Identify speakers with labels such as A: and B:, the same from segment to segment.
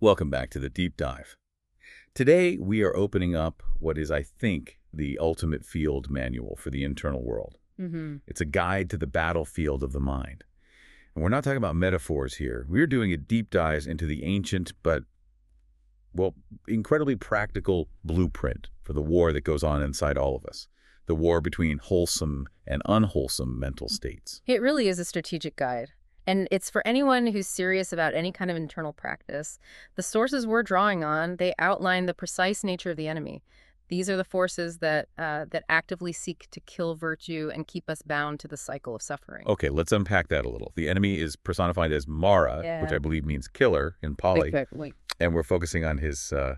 A: Welcome back to the Deep Dive. Today, we are opening up what is, I think, the ultimate field manual for the internal world.
B: Mm-hmm.
A: It's a guide to the battlefield of the mind. And we're not talking about metaphors here. We're doing a deep dive into the ancient but, well, incredibly practical blueprint for the war that goes on inside all of us. The war between wholesome and unwholesome mental states.
B: It really is a strategic guide. And it's for anyone who's serious about any kind of internal practice. The sources we're drawing on, they outline the precise nature of the enemy. These are the forces that uh, that actively seek to kill virtue and keep us bound to the cycle of suffering.
A: Okay, let's unpack that a little. The enemy is personified as Mara,
B: Yeah.
A: which I believe means killer in Pali,
B: Exactly.
A: and we're focusing on his, uh,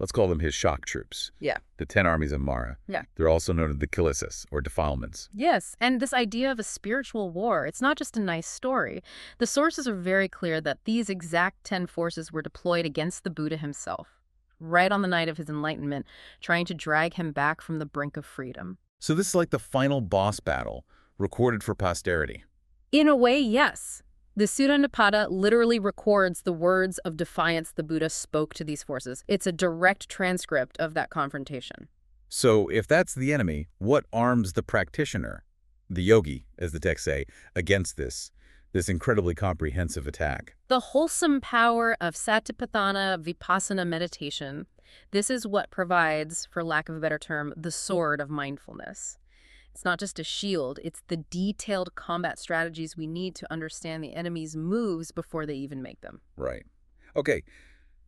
A: let's call them his shock troops.
B: Yeah.
A: The ten armies of Mara.
B: Yeah.
A: They're also known as the Kilesas, or defilements.
B: Yes, and this idea of a spiritual war, it's not just a nice story. The sources are very clear that these exact 10 forces were deployed against the Buddha himself, right on the night of his enlightenment, trying to drag him back from the brink of freedom.
A: So this is like the final boss battle, recorded for posterity.
B: In a way, yes. The Sutta Nipata literally records the words of defiance the Buddha spoke to these forces. It's a direct transcript of that confrontation.
A: So if that's the enemy, what arms the practitioner, the yogi, as the texts say, against this, this incredibly comprehensive attack?
B: The wholesome power of Satipatthana Vipassana meditation. This is what provides, for lack of a better term, the sword of mindfulness. It's not just a shield, it's the detailed combat strategies we need to understand the enemy's moves before they even make them.
A: Right. Okay,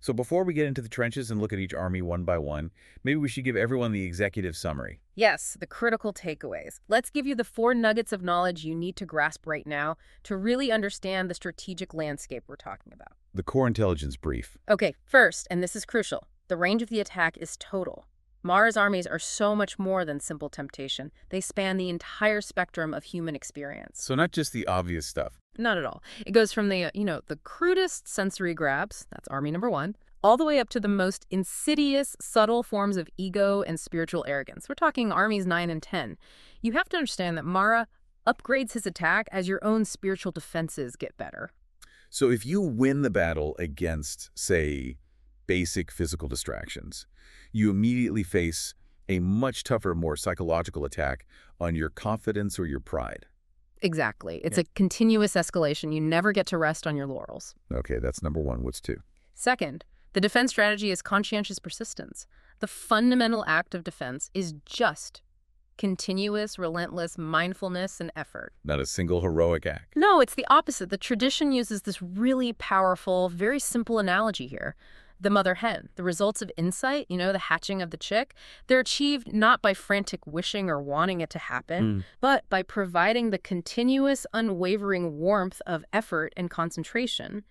A: so before we get into the trenches and look at each army one by one, maybe we should give everyone the executive summary.
B: Yes, the critical takeaways. Let's give you the four nuggets of knowledge you need to grasp right now to really understand the strategic landscape we're talking about.
A: The core intelligence brief.
B: Okay, first, and this is crucial, the range of the attack is total. Mara's armies are so much more than simple temptation. They span the entire spectrum of human experience.
A: So not just the obvious stuff.
B: Not at all. It goes from the, uh, you know, the crudest sensory grabs, that's army number one, all the way up to the most insidious, subtle forms of ego and spiritual arrogance. We're talking armies 9 and 10. You have to understand that Mara upgrades his attack as your own spiritual defenses get better.
A: So if you win the battle against, say, basic physical distractions, you immediately face a much tougher, more psychological attack on your confidence or your pride.
B: Exactly. It's
A: Yeah.
B: a continuous escalation. You never get to rest on your laurels.
A: Okay, that's number one. What's two?
B: Second, the defense strategy is conscientious persistence. The fundamental act of defense is just continuous, relentless mindfulness and effort.
A: Not a single heroic act.
B: No, it's the opposite. The tradition uses this really powerful, very simple analogy here. The mother hen, the results of insight, you know, the hatching of the chick, they're achieved not by frantic wishing or wanting it to happen, mm. but by providing the continuous, unwavering warmth of effort and concentration.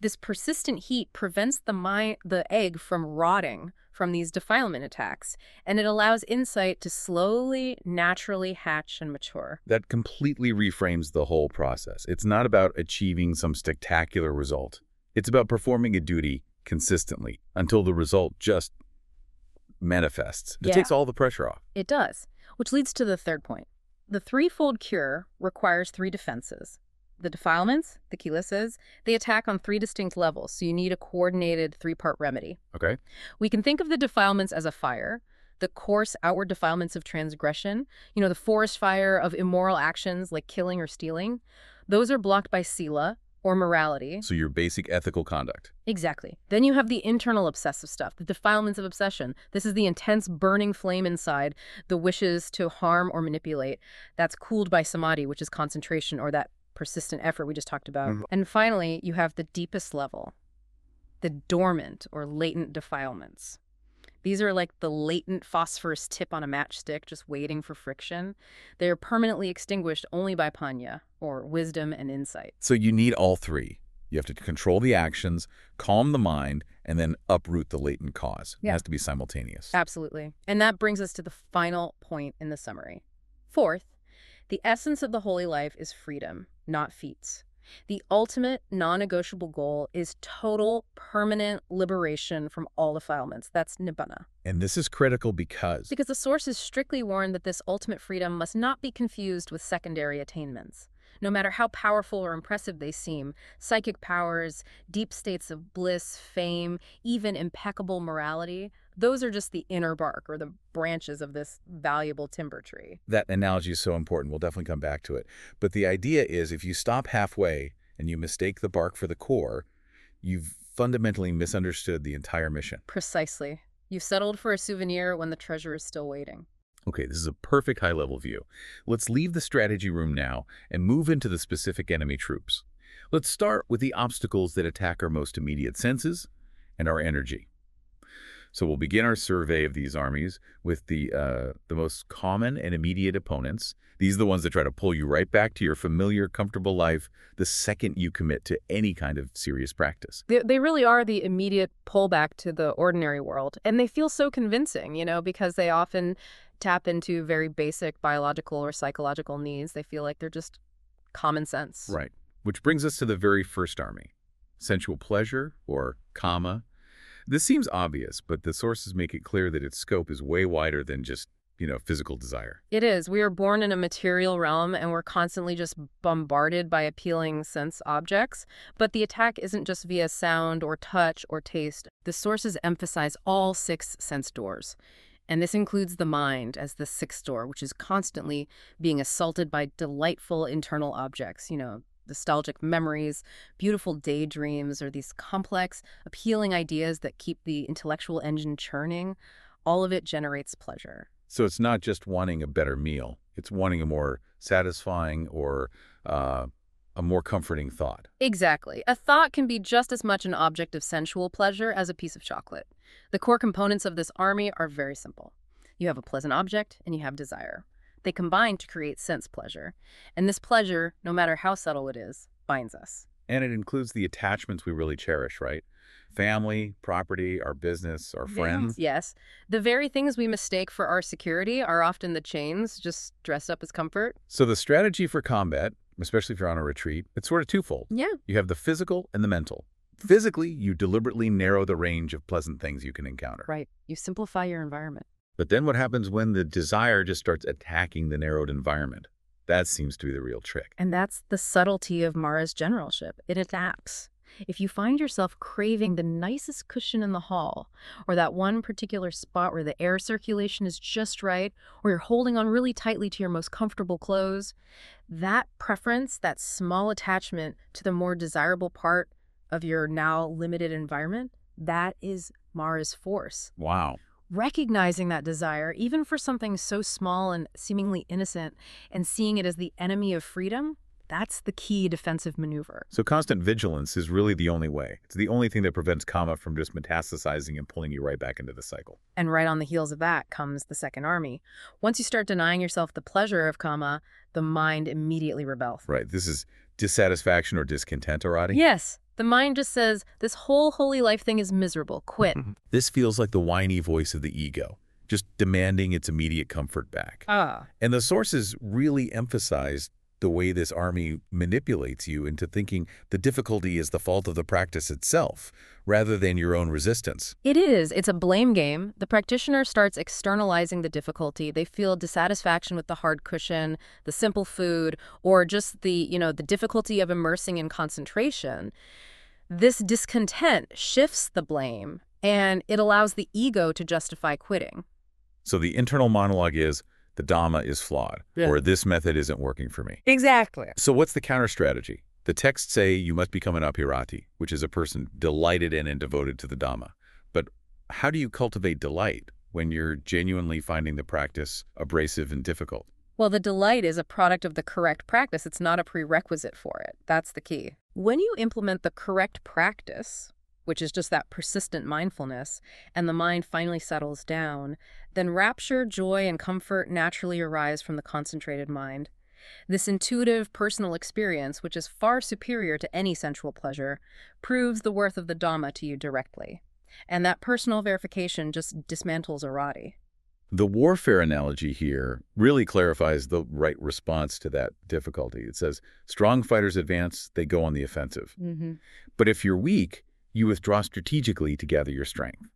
B: This persistent heat prevents the, the egg from rotting from these defilement attacks, and it allows insight to slowly, naturally hatch and mature.
A: That completely reframes the whole process. It's not about achieving some spectacular result. It's about performing a duty consistently until the result just manifests. It
B: Yeah.
A: takes all the pressure off.
B: It does, which leads to the third point. The threefold cure requires three defenses. The defilements, the kilesas, they attack on three distinct levels, so you need a coordinated three-part remedy.
A: Okay?
B: We can think of the defilements as a fire, the coarse outward defilements of transgression, you know, the forest fire of immoral actions like killing or stealing. Those are blocked by sila, or morality.
A: So your basic ethical conduct.
B: Exactly. Then you have the internal obsessive stuff, the defilements of obsession. This is the intense burning flame inside, the wishes to harm or manipulate. That's cooled by samadhi, which is concentration or that persistent effort we just talked about.
A: Mhm.
B: And finally, you have the deepest level, the dormant or latent defilements. These are like the latent phosphorus tip on a matchstick just waiting for friction. They are permanently extinguished only by panya, or wisdom and insight.
A: So you need all three. You have to control the actions, calm the mind, and then uproot the latent cause. It has to be simultaneous.
B: Absolutely. And that brings us to the final point in the summary. Fourth, the essence of the holy life is freedom, not feats. The ultimate non negotiable goal is total, permanent liberation from all defilements. That's nibbana.
A: And this is critical because
B: Because the source is strictly warned that this ultimate freedom must not be confused with secondary attainments. no matter how powerful or impressive they seem. Psychic powers, deep states of bliss, fame, even impeccable morality, those are just the inner bark or the branches of this valuable timber tree.
A: That analogy is so important. We'll definitely come back to it. But the idea is if you stop halfway and you mistake the bark for the core, you've fundamentally misunderstood the entire mission.
B: Precisely. You've settled for a souvenir when the treasure is still waiting.
A: Okay, this is a perfect high-level view. Let's leave the strategy room now and move into the specific enemy troops. Let's start with the obstacles that attack our most immediate senses and our energy. So we'll begin our survey of these armies with the, uh, the most common and immediate opponents. These are the ones that try to pull you right back to your familiar, comfortable life the second you commit to any kind of serious practice.
B: They, they really are the immediate pullback to the ordinary world. And they feel so convincing, you know, because they often tap into very basic biological or psychological needs. They feel like they're just common sense.
A: Right. Which brings us to the very first army. Sensual pleasure, or kama, this seems obvious, but the sources make it clear that its scope is way wider than just, you know, physical desire.
B: It is. We are born in a material realm and we're constantly just bombarded by appealing sense objects. But the attack isn't just via sound or touch or taste. The sources emphasize all six sense doors. And this includes the mind as the sixth door, which is constantly being assaulted by delightful internal objects, you know, nostalgic memories, beautiful daydreams, or these complex, appealing ideas that keep the intellectual engine churning, all of it generates pleasure.
A: So it's not just wanting a better meal. It's wanting a more satisfying or uh, a more comforting thought.
B: Exactly. A thought can be just as much an object of sensual pleasure as a piece of chocolate. The core components of this army are very simple. You have a pleasant object and you have desire. They combine to create sense pleasure. And this pleasure, no matter how subtle it is, binds us.
A: And it includes the attachments we really cherish, right? Family, property, our business, our friends.
B: Yes. The very things we mistake for our security are often the chains, just dressed up as comfort.
A: So the strategy for combat, especially if you're on a retreat, it's sort of twofold.
B: Yeah.
A: You have the physical and the mental. Physically, you deliberately narrow the range of pleasant things you can encounter.
B: Right. You simplify your environment.
A: But then what happens when the desire just starts attacking the narrowed environment? That seems to be the real trick.
B: And that's the subtlety of Mara's generalship. It adapts. If you find yourself craving the nicest cushion in the hall, or that one particular spot where the air circulation is just right, or you're holding on really tightly to your most comfortable clothes, that preference, that small attachment to the more desirable part of your now limited environment, that is Mara's force.
A: Wow
B: recognizing that desire, even for something so small and seemingly innocent, and seeing it as the enemy of freedom, that's the key defensive maneuver.
A: So constant vigilance is really the only way. It's the only thing that prevents Kama from just metastasizing and pulling you right back into the cycle.
B: And right on the heels of that comes the Second Army. Once you start denying yourself the pleasure of Kama, the mind immediately rebels.
A: Right. This is dissatisfaction or discontent, Arati?
B: Yes. The mind just says, this whole holy life thing is miserable. Quit.
A: this feels like the whiny voice of the ego, just demanding its immediate comfort back.
B: Ah.
A: And the sources really emphasize the way this army manipulates you into thinking the difficulty is the fault of the practice itself, rather than your own resistance.
B: It is. It's a blame game. The practitioner starts externalizing the difficulty. They feel dissatisfaction with the hard cushion, the simple food, or just the, you know, the difficulty of immersing in concentration. This discontent shifts the blame, and it allows the ego to justify quitting.
A: So the internal monologue is, the Dhamma is flawed, yeah. or this method isn't working for me.
B: Exactly.
A: So what's the counter strategy? The texts say you must become an abhirati, which is a person delighted in and devoted to the Dhamma. But how do you cultivate delight when you're genuinely finding the practice abrasive and difficult?
B: Well, the delight is a product of the correct practice. It's not a prerequisite for it. That's the key. When you implement the correct practice, which is just that persistent mindfulness, and the mind finally settles down, then rapture, joy, and comfort naturally arise from the concentrated mind. This intuitive, personal experience, which is far superior to any sensual pleasure, proves the worth of the Dhamma to you directly. And that personal verification just dismantles arati.
A: The warfare analogy here really clarifies the right response to that difficulty. It says, strong fighters advance, they go on the offensive.
B: Mm -hmm.
A: But if you're weak, you withdraw strategically to gather your strength.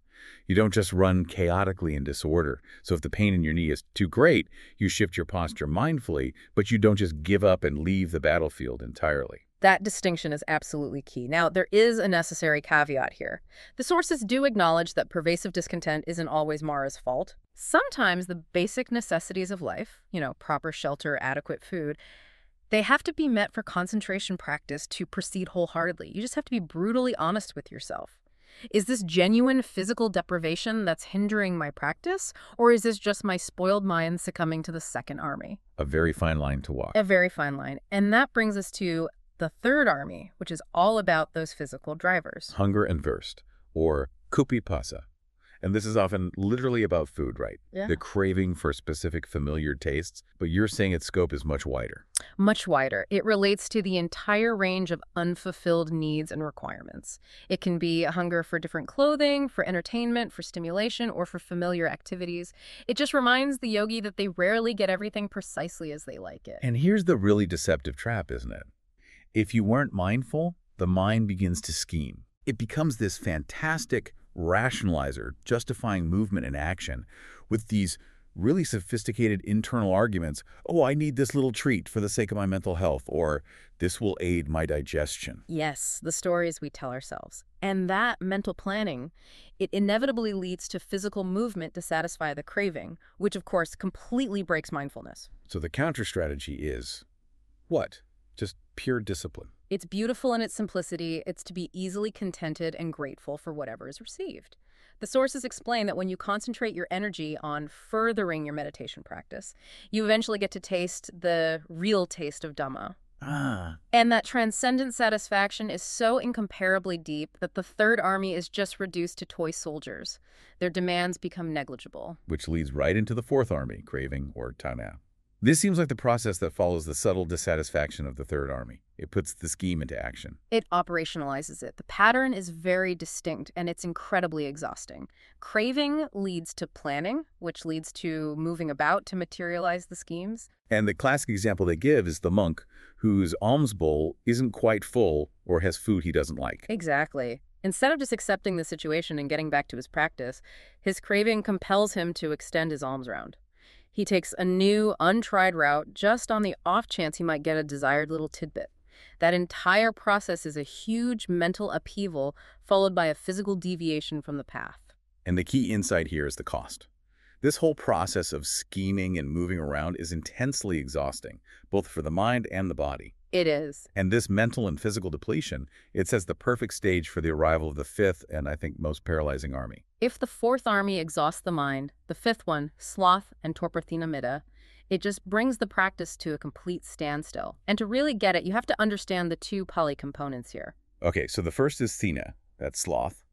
A: You don't just run chaotically in disorder. So if the pain in your knee is too great, you shift your posture mindfully, but you don't just give up and leave the battlefield entirely.
B: That distinction is absolutely key. Now, there is a necessary caveat here. The sources do acknowledge that pervasive discontent isn't always Mara's fault. Sometimes the basic necessities of life, you know, proper shelter, adequate food, they have to be met for concentration practice to proceed wholeheartedly. You just have to be brutally honest with yourself. Is this genuine physical deprivation that's hindering my practice, or is this just my spoiled mind succumbing to the second army?
A: A very fine line to walk.
B: A very fine line. And that brings us to the third army, which is all about those physical drivers.
A: Hunger and thirst, or khuppipasa. And this is often literally about food, right?
B: Yeah.
A: The craving for specific familiar tastes, but you're saying its scope is much wider.
B: Much wider. It relates to the entire range of unfulfilled needs and requirements. It can be a hunger for different clothing, for entertainment, for stimulation, or for familiar activities. It just reminds the yogi that they rarely get everything precisely as they like it.
A: And here's the really deceptive trap, isn't it? If you weren't mindful, the mind begins to scheme. It becomes this fantastic rationalizer justifying movement and action with these really sophisticated internal arguments. Oh, I need this little treat for the sake of my mental health, or this will aid my digestion.
B: Yes, the stories we tell ourselves. And that mental planning, it inevitably leads to physical movement to satisfy the craving, which of course completely breaks mindfulness.
A: So the counter strategy is what? Just pure discipline.
B: It's beautiful in its simplicity. It's to be easily contented and grateful for whatever is received. The sources explain that when you concentrate your energy on furthering your meditation practice, you eventually get to taste the real taste of Dhamma.
A: Ah.
B: And that transcendent satisfaction is so incomparably deep that the third army is just reduced to toy soldiers. Their demands become negligible.
A: Which leads right into the fourth army, craving or tanha. This seems like the process that follows the subtle dissatisfaction of the Third Army. It puts the scheme into action.
B: It operationalizes it. The pattern is very distinct and it's incredibly exhausting. Craving leads to planning, which leads to moving about to materialize the schemes.
A: And the classic example they give is the monk whose alms bowl isn't quite full or has food he doesn't like.
B: Exactly. Instead of just accepting the situation and getting back to his practice, his craving compels him to extend his alms round. He takes a new, untried route just on the off chance he might get a desired little tidbit. That entire process is a huge mental upheaval followed by a physical deviation from the path.
A: And the key insight here is the cost. This whole process of scheming and moving around is intensely exhausting, both for the mind and the body.
B: It is.
A: And this mental and physical depletion, it sets the perfect stage for the arrival of the fifth and I think most paralyzing army.
B: If the fourth army exhausts the mind, the fifth one, sloth and torpor it just brings the practice to a complete standstill. And to really get it, you have to understand the two Pali components here.
A: Okay, so the first is thina, that's sloth.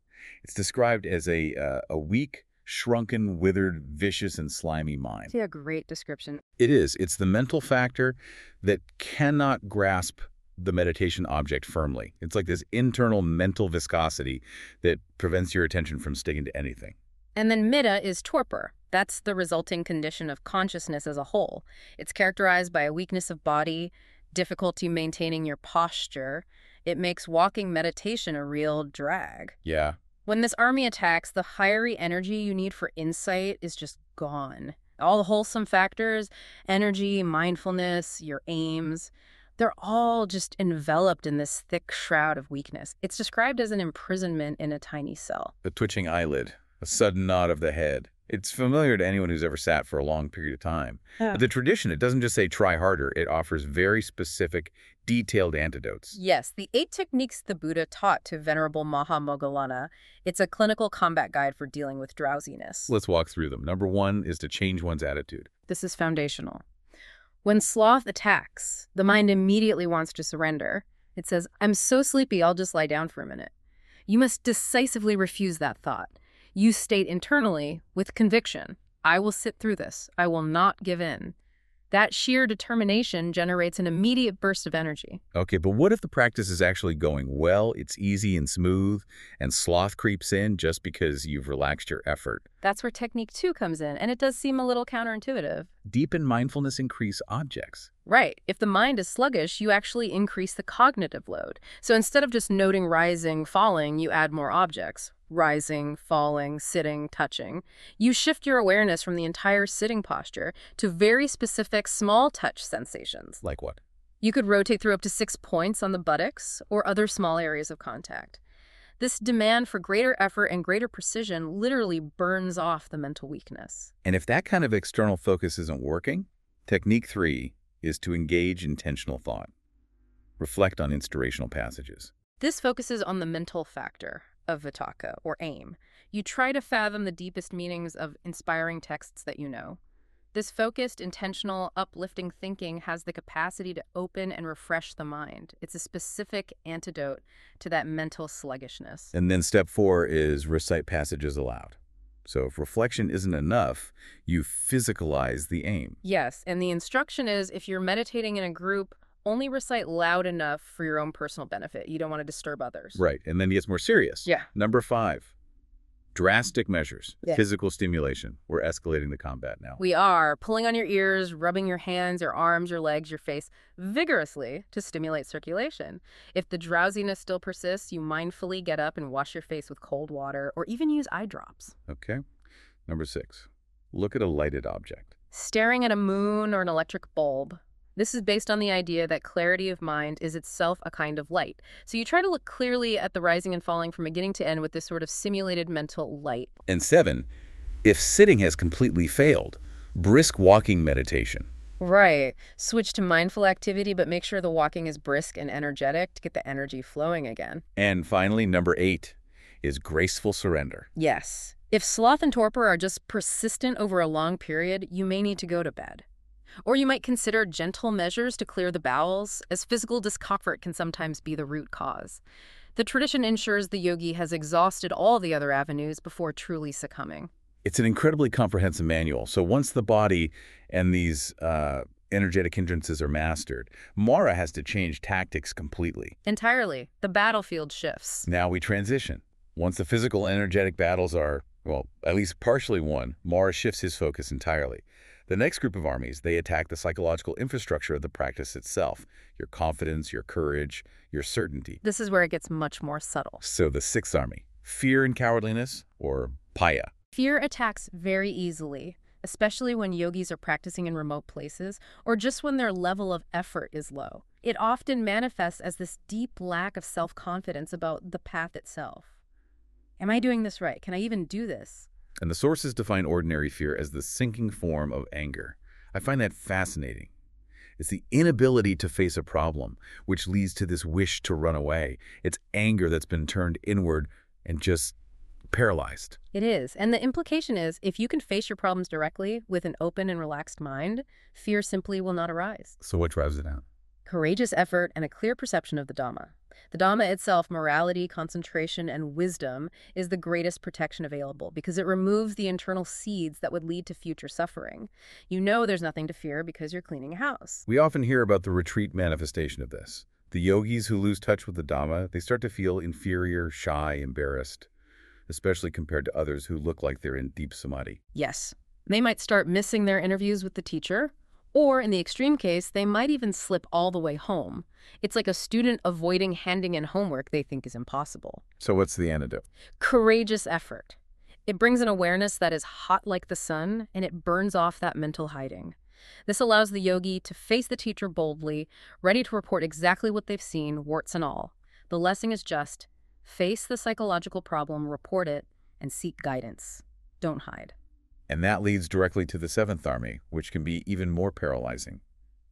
A: It's described as a, uh, a weak, shrunken, withered, vicious, and slimy mind.
B: See a great description.
A: It is. It's the mental factor that cannot grasp the meditation object firmly. It's like this internal mental viscosity that prevents your attention from sticking to anything.
B: And then middha is torpor. That's the resulting condition of consciousness as a whole. It's characterized by a weakness of body, difficulty maintaining your posture. It makes walking meditation a real drag.
A: Yeah,
B: when this army attacks, the fiery energy you need for insight is just gone. All the wholesome factors, energy, mindfulness, your aims, they're all just enveloped in this thick shroud of weakness. It's described as an imprisonment in a tiny cell.
A: A twitching eyelid, a sudden nod of the head. It's familiar to anyone who's ever sat for a long period of time. But the tradition, it doesn't just say try harder. It offers very specific, detailed antidotes.
B: Yes, the eight techniques the Buddha taught to Venerable Maha Moggallana, it's a clinical combat guide for dealing with drowsiness.
A: Let's walk through them. Number one is to change one's attitude.
B: This is foundational. When sloth attacks, the mind immediately wants to surrender. It says, I'm so sleepy, I'll just lie down for a minute. You must decisively refuse that thought you state internally with conviction, I will sit through this. I will not give in. That sheer determination generates an immediate burst of energy.
A: Okay, but what if the practice is actually going well, it's easy and smooth, and sloth creeps in just because you've relaxed your effort?
B: That's where technique two comes in, and it does seem a little counterintuitive.
A: Deepen mindfulness increase objects.
B: Right. If the mind is sluggish, you actually increase the cognitive load. So instead of just noting rising, falling, you add more objects rising, falling, sitting, touching. You shift your awareness from the entire sitting posture to very specific small touch sensations.
A: Like what?
B: You could rotate through up to six points on the buttocks or other small areas of contact. This demand for greater effort and greater precision literally burns off the mental weakness.
A: And if that kind of external focus isn't working, technique three is to engage intentional thought. Reflect on inspirational passages.
B: This focuses on the mental factor of Vitakka or aim. You try to fathom the deepest meanings of inspiring texts that you know. This focused, intentional, uplifting thinking has the capacity to open and refresh the mind. It's a specific antidote to that mental sluggishness.
A: And then step four is recite passages aloud. So if reflection isn't enough, you physicalize the aim.
B: Yes, and the instruction is if you're meditating in a group, only recite loud enough for your own personal benefit. You don't want to disturb others.
A: Right, and then it gets more serious.
B: Yeah.
A: Number five, drastic measures,
B: Yeah.
A: physical stimulation. We're escalating the combat now.
B: We are pulling on your ears, rubbing your hands, your arms, your legs, your face vigorously to stimulate circulation. If the drowsiness still persists, you mindfully get up and wash your face with cold water or even use eye drops.
A: Okay. Number six, look at a lighted object.
B: Staring at a moon or an electric bulb. This is based on the idea that clarity of mind is itself a kind of light. So you try to look clearly at the rising and falling from beginning to end with this sort of simulated mental light.
A: And seven, if sitting has completely failed, brisk walking meditation.
B: Right. Switch to mindful activity, but make sure the walking is brisk and energetic to get the energy flowing again.
A: And finally, number eight is graceful surrender.
B: Yes. If sloth and torpor are just persistent over a long period, you may need to go to bed. Or you might consider gentle measures to clear the bowels, as physical discomfort can sometimes be the root cause. The tradition ensures the yogi has exhausted all the other avenues before truly succumbing.
A: It's an incredibly comprehensive manual. So once the body and these uh, energetic hindrances are mastered, Mara has to change tactics completely.
B: Entirely, the battlefield shifts.
A: Now we transition. Once the physical energetic battles are, well, at least partially won, Mara shifts his focus entirely. The next group of armies, they attack the psychological infrastructure of the practice itself, your confidence, your courage, your certainty.
B: This is where it gets much more subtle.
A: So the sixth army, fear and cowardliness, or bhaya.
B: Fear attacks very easily, especially when yogis are practicing in remote places or just when their level of effort is low. It often manifests as this deep lack of self-confidence about the path itself. Am I doing this right? Can I even do this?
A: And the sources define ordinary fear as the sinking form of anger. I find that fascinating. It's the inability to face a problem, which leads to this wish to run away. It's anger that's been turned inward and just paralyzed.
B: It is. And the implication is if you can face your problems directly with an open and relaxed mind, fear simply will not arise.
A: So what drives it out?
B: Courageous effort and a clear perception of the Dhamma. The Dhamma itself, morality, concentration, and wisdom, is the greatest protection available because it removes the internal seeds that would lead to future suffering. You know there's nothing to fear because you're cleaning a house.
A: We often hear about the retreat manifestation of this. The yogis who lose touch with the Dhamma, they start to feel inferior, shy, embarrassed, especially compared to others who look like they're in deep samadhi.
B: Yes. They might start missing their interviews with the teacher, or in the extreme case, they might even slip all the way home. It's like a student avoiding handing in homework they think is impossible.
A: So what's the antidote?
B: Courageous effort. It brings an awareness that is hot like the sun, and it burns off that mental hiding. This allows the yogi to face the teacher boldly, ready to report exactly what they've seen, warts and all. The lesson is just face the psychological problem, report it, and seek guidance. Don't hide.
A: And that leads directly to the seventh army, which can be even more paralyzing.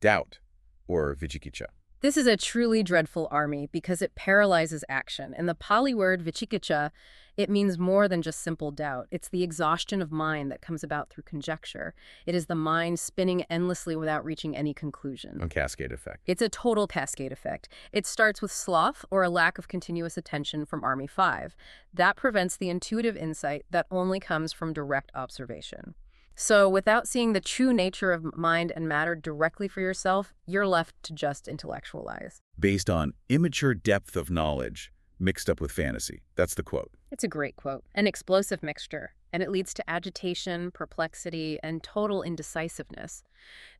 A: Doubt, or vichikicha.
B: This is a truly dreadful army because it paralyzes action. And the Pali word vichikicha, it means more than just simple doubt. It's the exhaustion of mind that comes about through conjecture. It is the mind spinning endlessly without reaching any conclusion.
A: A cascade effect.
B: It's a total cascade effect. It starts with sloth or a lack of continuous attention from Army 5. That prevents the intuitive insight that only comes from direct observation. So, without seeing the true nature of mind and matter directly for yourself, you're left to just intellectualize.
A: Based on immature depth of knowledge mixed up with fantasy. That's the quote.
B: It's a great quote. An explosive mixture, and it leads to agitation, perplexity, and total indecisiveness.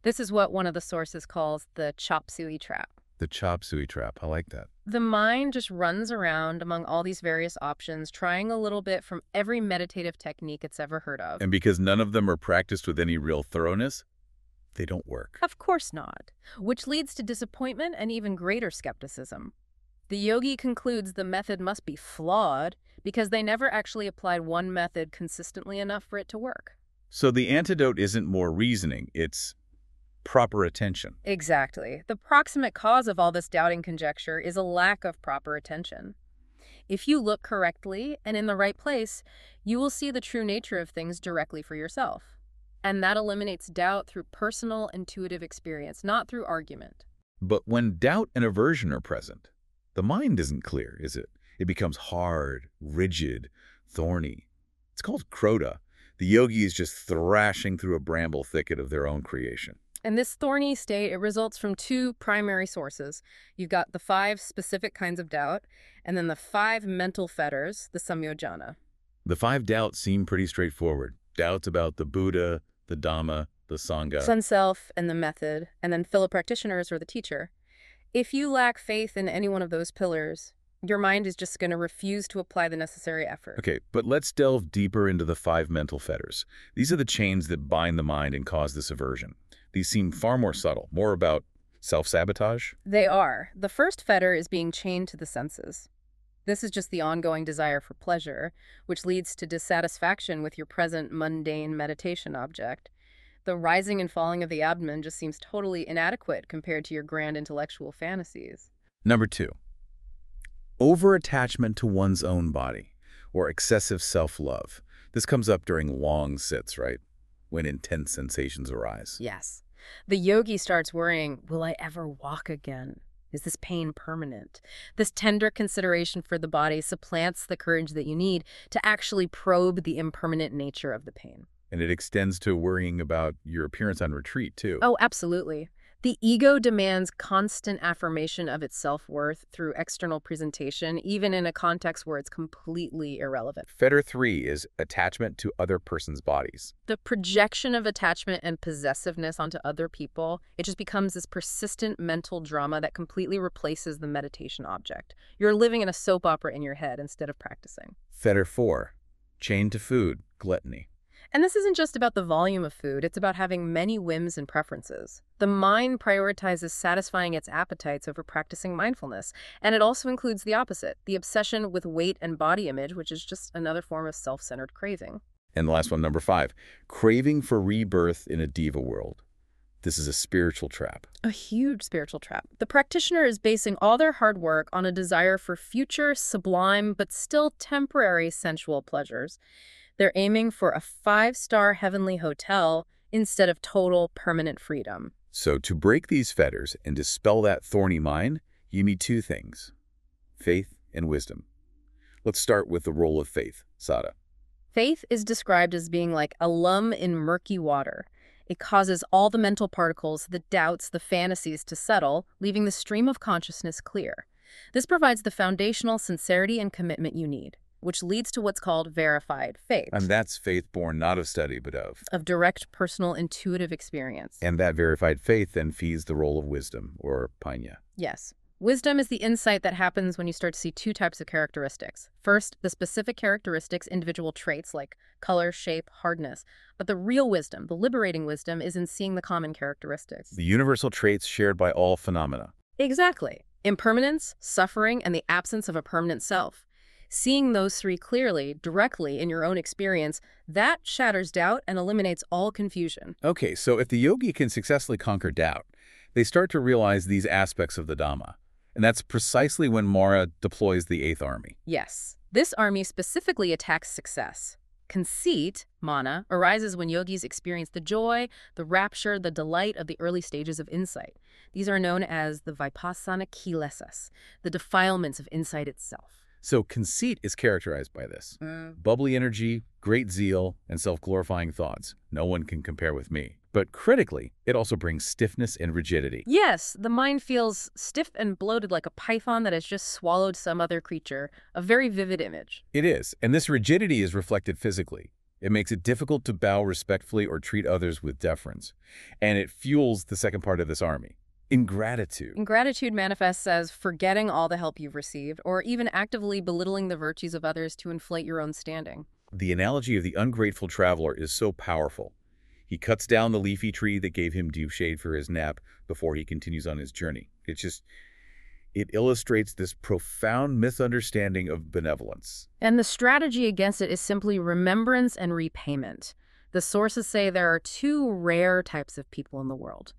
B: This is what one of the sources calls the chop suey trap.
A: The chop suey trap. I like that.
B: The mind just runs around among all these various options, trying a little bit from every meditative technique it's ever heard of.
A: And because none of them are practiced with any real thoroughness, they don't work.
B: Of course not, which leads to disappointment and even greater skepticism. The yogi concludes the method must be flawed because they never actually applied one method consistently enough for it to work.
A: So the antidote isn't more reasoning, it's proper attention.
B: Exactly. The proximate cause of all this doubting conjecture is a lack of proper attention. If you look correctly and in the right place, you will see the true nature of things directly for yourself. And that eliminates doubt through personal, intuitive experience, not through argument.
A: But when doubt and aversion are present, the mind isn't clear, is it? It becomes hard, rigid, thorny. It's called krodha. The yogi is just thrashing through a bramble thicket of their own creation.
B: And this thorny state, it results from two primary sources. You've got the five specific kinds of doubt, and then the five mental fetters, the samyojana.
A: The five doubts seem pretty straightforward. Doubts about the Buddha, the Dhamma, the Sangha.
B: Sun self and the method, and then fellow practitioners or the teacher. If you lack faith in any one of those pillars, your mind is just going to refuse to apply the necessary effort.
A: Okay, but let's delve deeper into the five mental fetters. These are the chains that bind the mind and cause this aversion. These seem far more subtle, more about self-sabotage.
B: They are. The first fetter is being chained to the senses. This is just the ongoing desire for pleasure, which leads to dissatisfaction with your present mundane meditation object. The rising and falling of the abdomen just seems totally inadequate compared to your grand intellectual fantasies.
A: Number two, over-attachment to one's own body, or excessive self-love. This comes up during long sits, right? When intense sensations arise.
B: Yes. The yogi starts worrying, will I ever walk again? Is this pain permanent? This tender consideration for the body supplants the courage that you need to actually probe the impermanent nature of the pain.
A: And it extends to worrying about your appearance on retreat, too.
B: Oh, absolutely. The ego demands constant affirmation of its self-worth through external presentation, even in a context where it's completely irrelevant.
A: Fetter 3 is attachment to other person's bodies.
B: The projection of attachment and possessiveness onto other people, it just becomes this persistent mental drama that completely replaces the meditation object. You're living in a soap opera in your head instead of practicing.
A: Fetter 4, chained to food, gluttony.
B: And this isn't just about the volume of food, it's about having many whims and preferences. The mind prioritizes satisfying its appetites over practicing mindfulness, and it also includes the opposite, the obsession with weight and body image, which is just another form of self-centered craving.
A: And the last one, number five, craving for rebirth in a deva world. This is a spiritual trap.
B: A huge spiritual trap. The practitioner is basing all their hard work on a desire for future, sublime, but still temporary sensual pleasures. They're aiming for a five-star heavenly hotel instead of total permanent freedom.
A: So to break these fetters and dispel that thorny mind, you need two things, faith and wisdom. Let's start with the role of faith, Saddha.
B: Faith is described as being like alum in murky water. It causes all the mental particles, the doubts, the fantasies to settle, leaving the stream of consciousness clear. This provides the foundational sincerity and commitment you need which leads to what's called verified faith.
A: And that's faith born not of study, but of?
B: Of direct, personal, intuitive experience.
A: And that verified faith then feeds the role of wisdom, or panya.
B: Yes. Wisdom is the insight that happens when you start to see two types of characteristics. First, the specific characteristics, individual traits like color, shape, hardness. But the real wisdom, the liberating wisdom, is in seeing the common characteristics.
A: The universal traits shared by all phenomena.
B: Exactly. Impermanence, suffering, and the absence of a permanent self. Seeing those three clearly, directly in your own experience, that shatters doubt and eliminates all confusion.
A: Okay, so if the yogi can successfully conquer doubt, they start to realize these aspects of the Dhamma. And that's precisely when Mara deploys the Eighth Army.
B: Yes. This army specifically attacks success. Conceit, mana, arises when yogis experience the joy, the rapture, the delight of the early stages of insight. These are known as the vipassana kilesas, the defilements of insight itself.
A: So conceit is characterized by this.
B: Mm.
A: Bubbly energy, great zeal, and self-glorifying thoughts. No one can compare with me. But critically, it also brings stiffness and rigidity.
B: Yes, the mind feels stiff and bloated like a python that has just swallowed some other creature. A very vivid image.
A: It is, and this rigidity is reflected physically. It makes it difficult to bow respectfully or treat others with deference. And it fuels the second part of this army, Ingratitude.
B: Ingratitude manifests as forgetting all the help you've received, or even actively belittling the virtues of others to inflate your own standing.
A: The analogy of the ungrateful traveler is so powerful. He cuts down the leafy tree that gave him dew shade for his nap before he continues on his journey. It's just, it illustrates this profound misunderstanding of benevolence.
B: And the strategy against it is simply remembrance and repayment. The sources say there are two rare types of people in the world.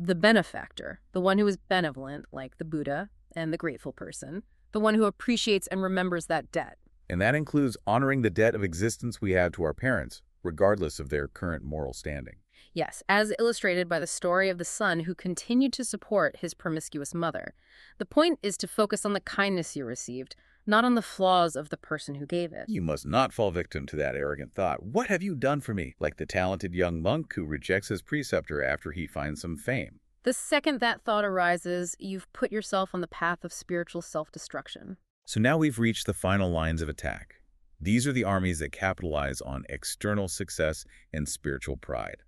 B: The benefactor, the one who is benevolent, like the Buddha, and the grateful person, the one who appreciates and remembers that debt.
A: And that includes honoring the debt of existence we have to our parents, regardless of their current moral standing.
B: Yes, as illustrated by the story of the son who continued to support his promiscuous mother. The point is to focus on the kindness you received, not on the flaws of the person who gave it.
A: You must not fall victim to that arrogant thought. What have you done for me? Like the talented young monk who rejects his preceptor after he finds some fame.
B: The second that thought arises, you've put yourself on the path of spiritual self-destruction.
A: So now we've reached the final lines of attack. These are the armies that capitalize on external success and spiritual pride.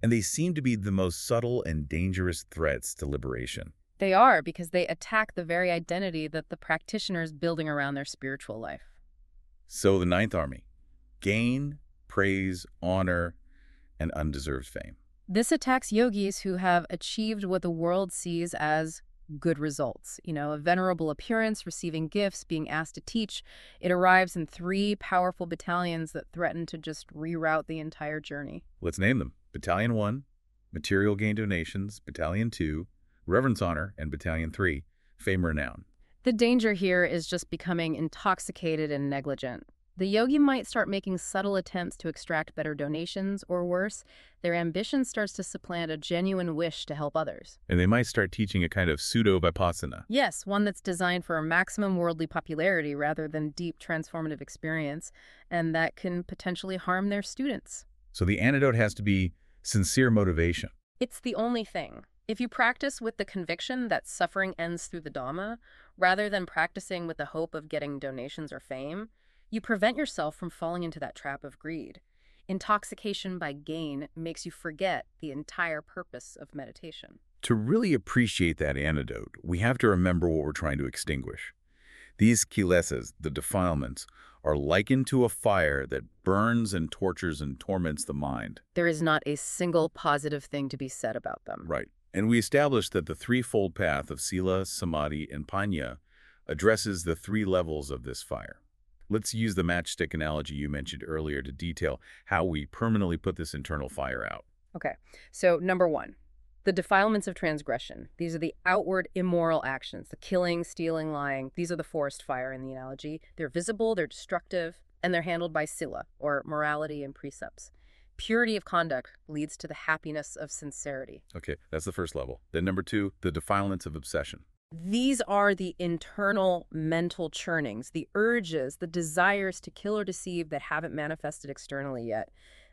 A: And they seem to be the most subtle and dangerous threats to liberation.
B: They are because they attack the very identity that the practitioner is building around their spiritual life.
A: So the Ninth Army. Gain, praise, honor, and undeserved fame.
B: This attacks yogis who have achieved what the world sees as good results. You know, a venerable appearance, receiving gifts, being asked to teach. It arrives in three powerful battalions that threaten to just reroute the entire journey.
A: Let's name them. Battalion 1, Material Gain Donations, Battalion 2, Reverence Honor, and Battalion 3, Fame Renown.
B: The danger here is just becoming intoxicated and negligent. The yogi might start making subtle attempts to extract better donations, or worse, their ambition starts to supplant a genuine wish to help others.
A: And they might start teaching a kind of pseudo-vipassana.
B: Yes, one that's designed for maximum worldly popularity rather than deep transformative experience, and that can potentially harm their students.
A: So the antidote has to be sincere motivation.
B: It's the only thing. If you practice with the conviction that suffering ends through the Dhamma, rather than practicing with the hope of getting donations or fame, you prevent yourself from falling into that trap of greed. Intoxication by gain makes you forget the entire purpose of meditation.
A: To really appreciate that antidote, we have to remember what we're trying to extinguish. These kilesas, the defilements, are likened to a fire that burns and tortures and torments the mind.
B: There is not a single positive thing to be said about them.
A: Right. And we established that the threefold path of Sila, Samadhi, and Panya addresses the three levels of this fire. Let's use the matchstick analogy you mentioned earlier to detail how we permanently put this internal fire out.
B: Okay, so number one, the defilements of transgression. These are the outward immoral actions, the killing, stealing, lying. These are the forest fire in the analogy. They're visible, they're destructive, and they're handled by sila, or morality and precepts. Purity of conduct leads to the happiness of sincerity.
A: Okay, that's the first level. Then number two, the defilements of obsession.
B: These are the internal mental churnings, the urges, the desires to kill or deceive that haven't manifested externally yet.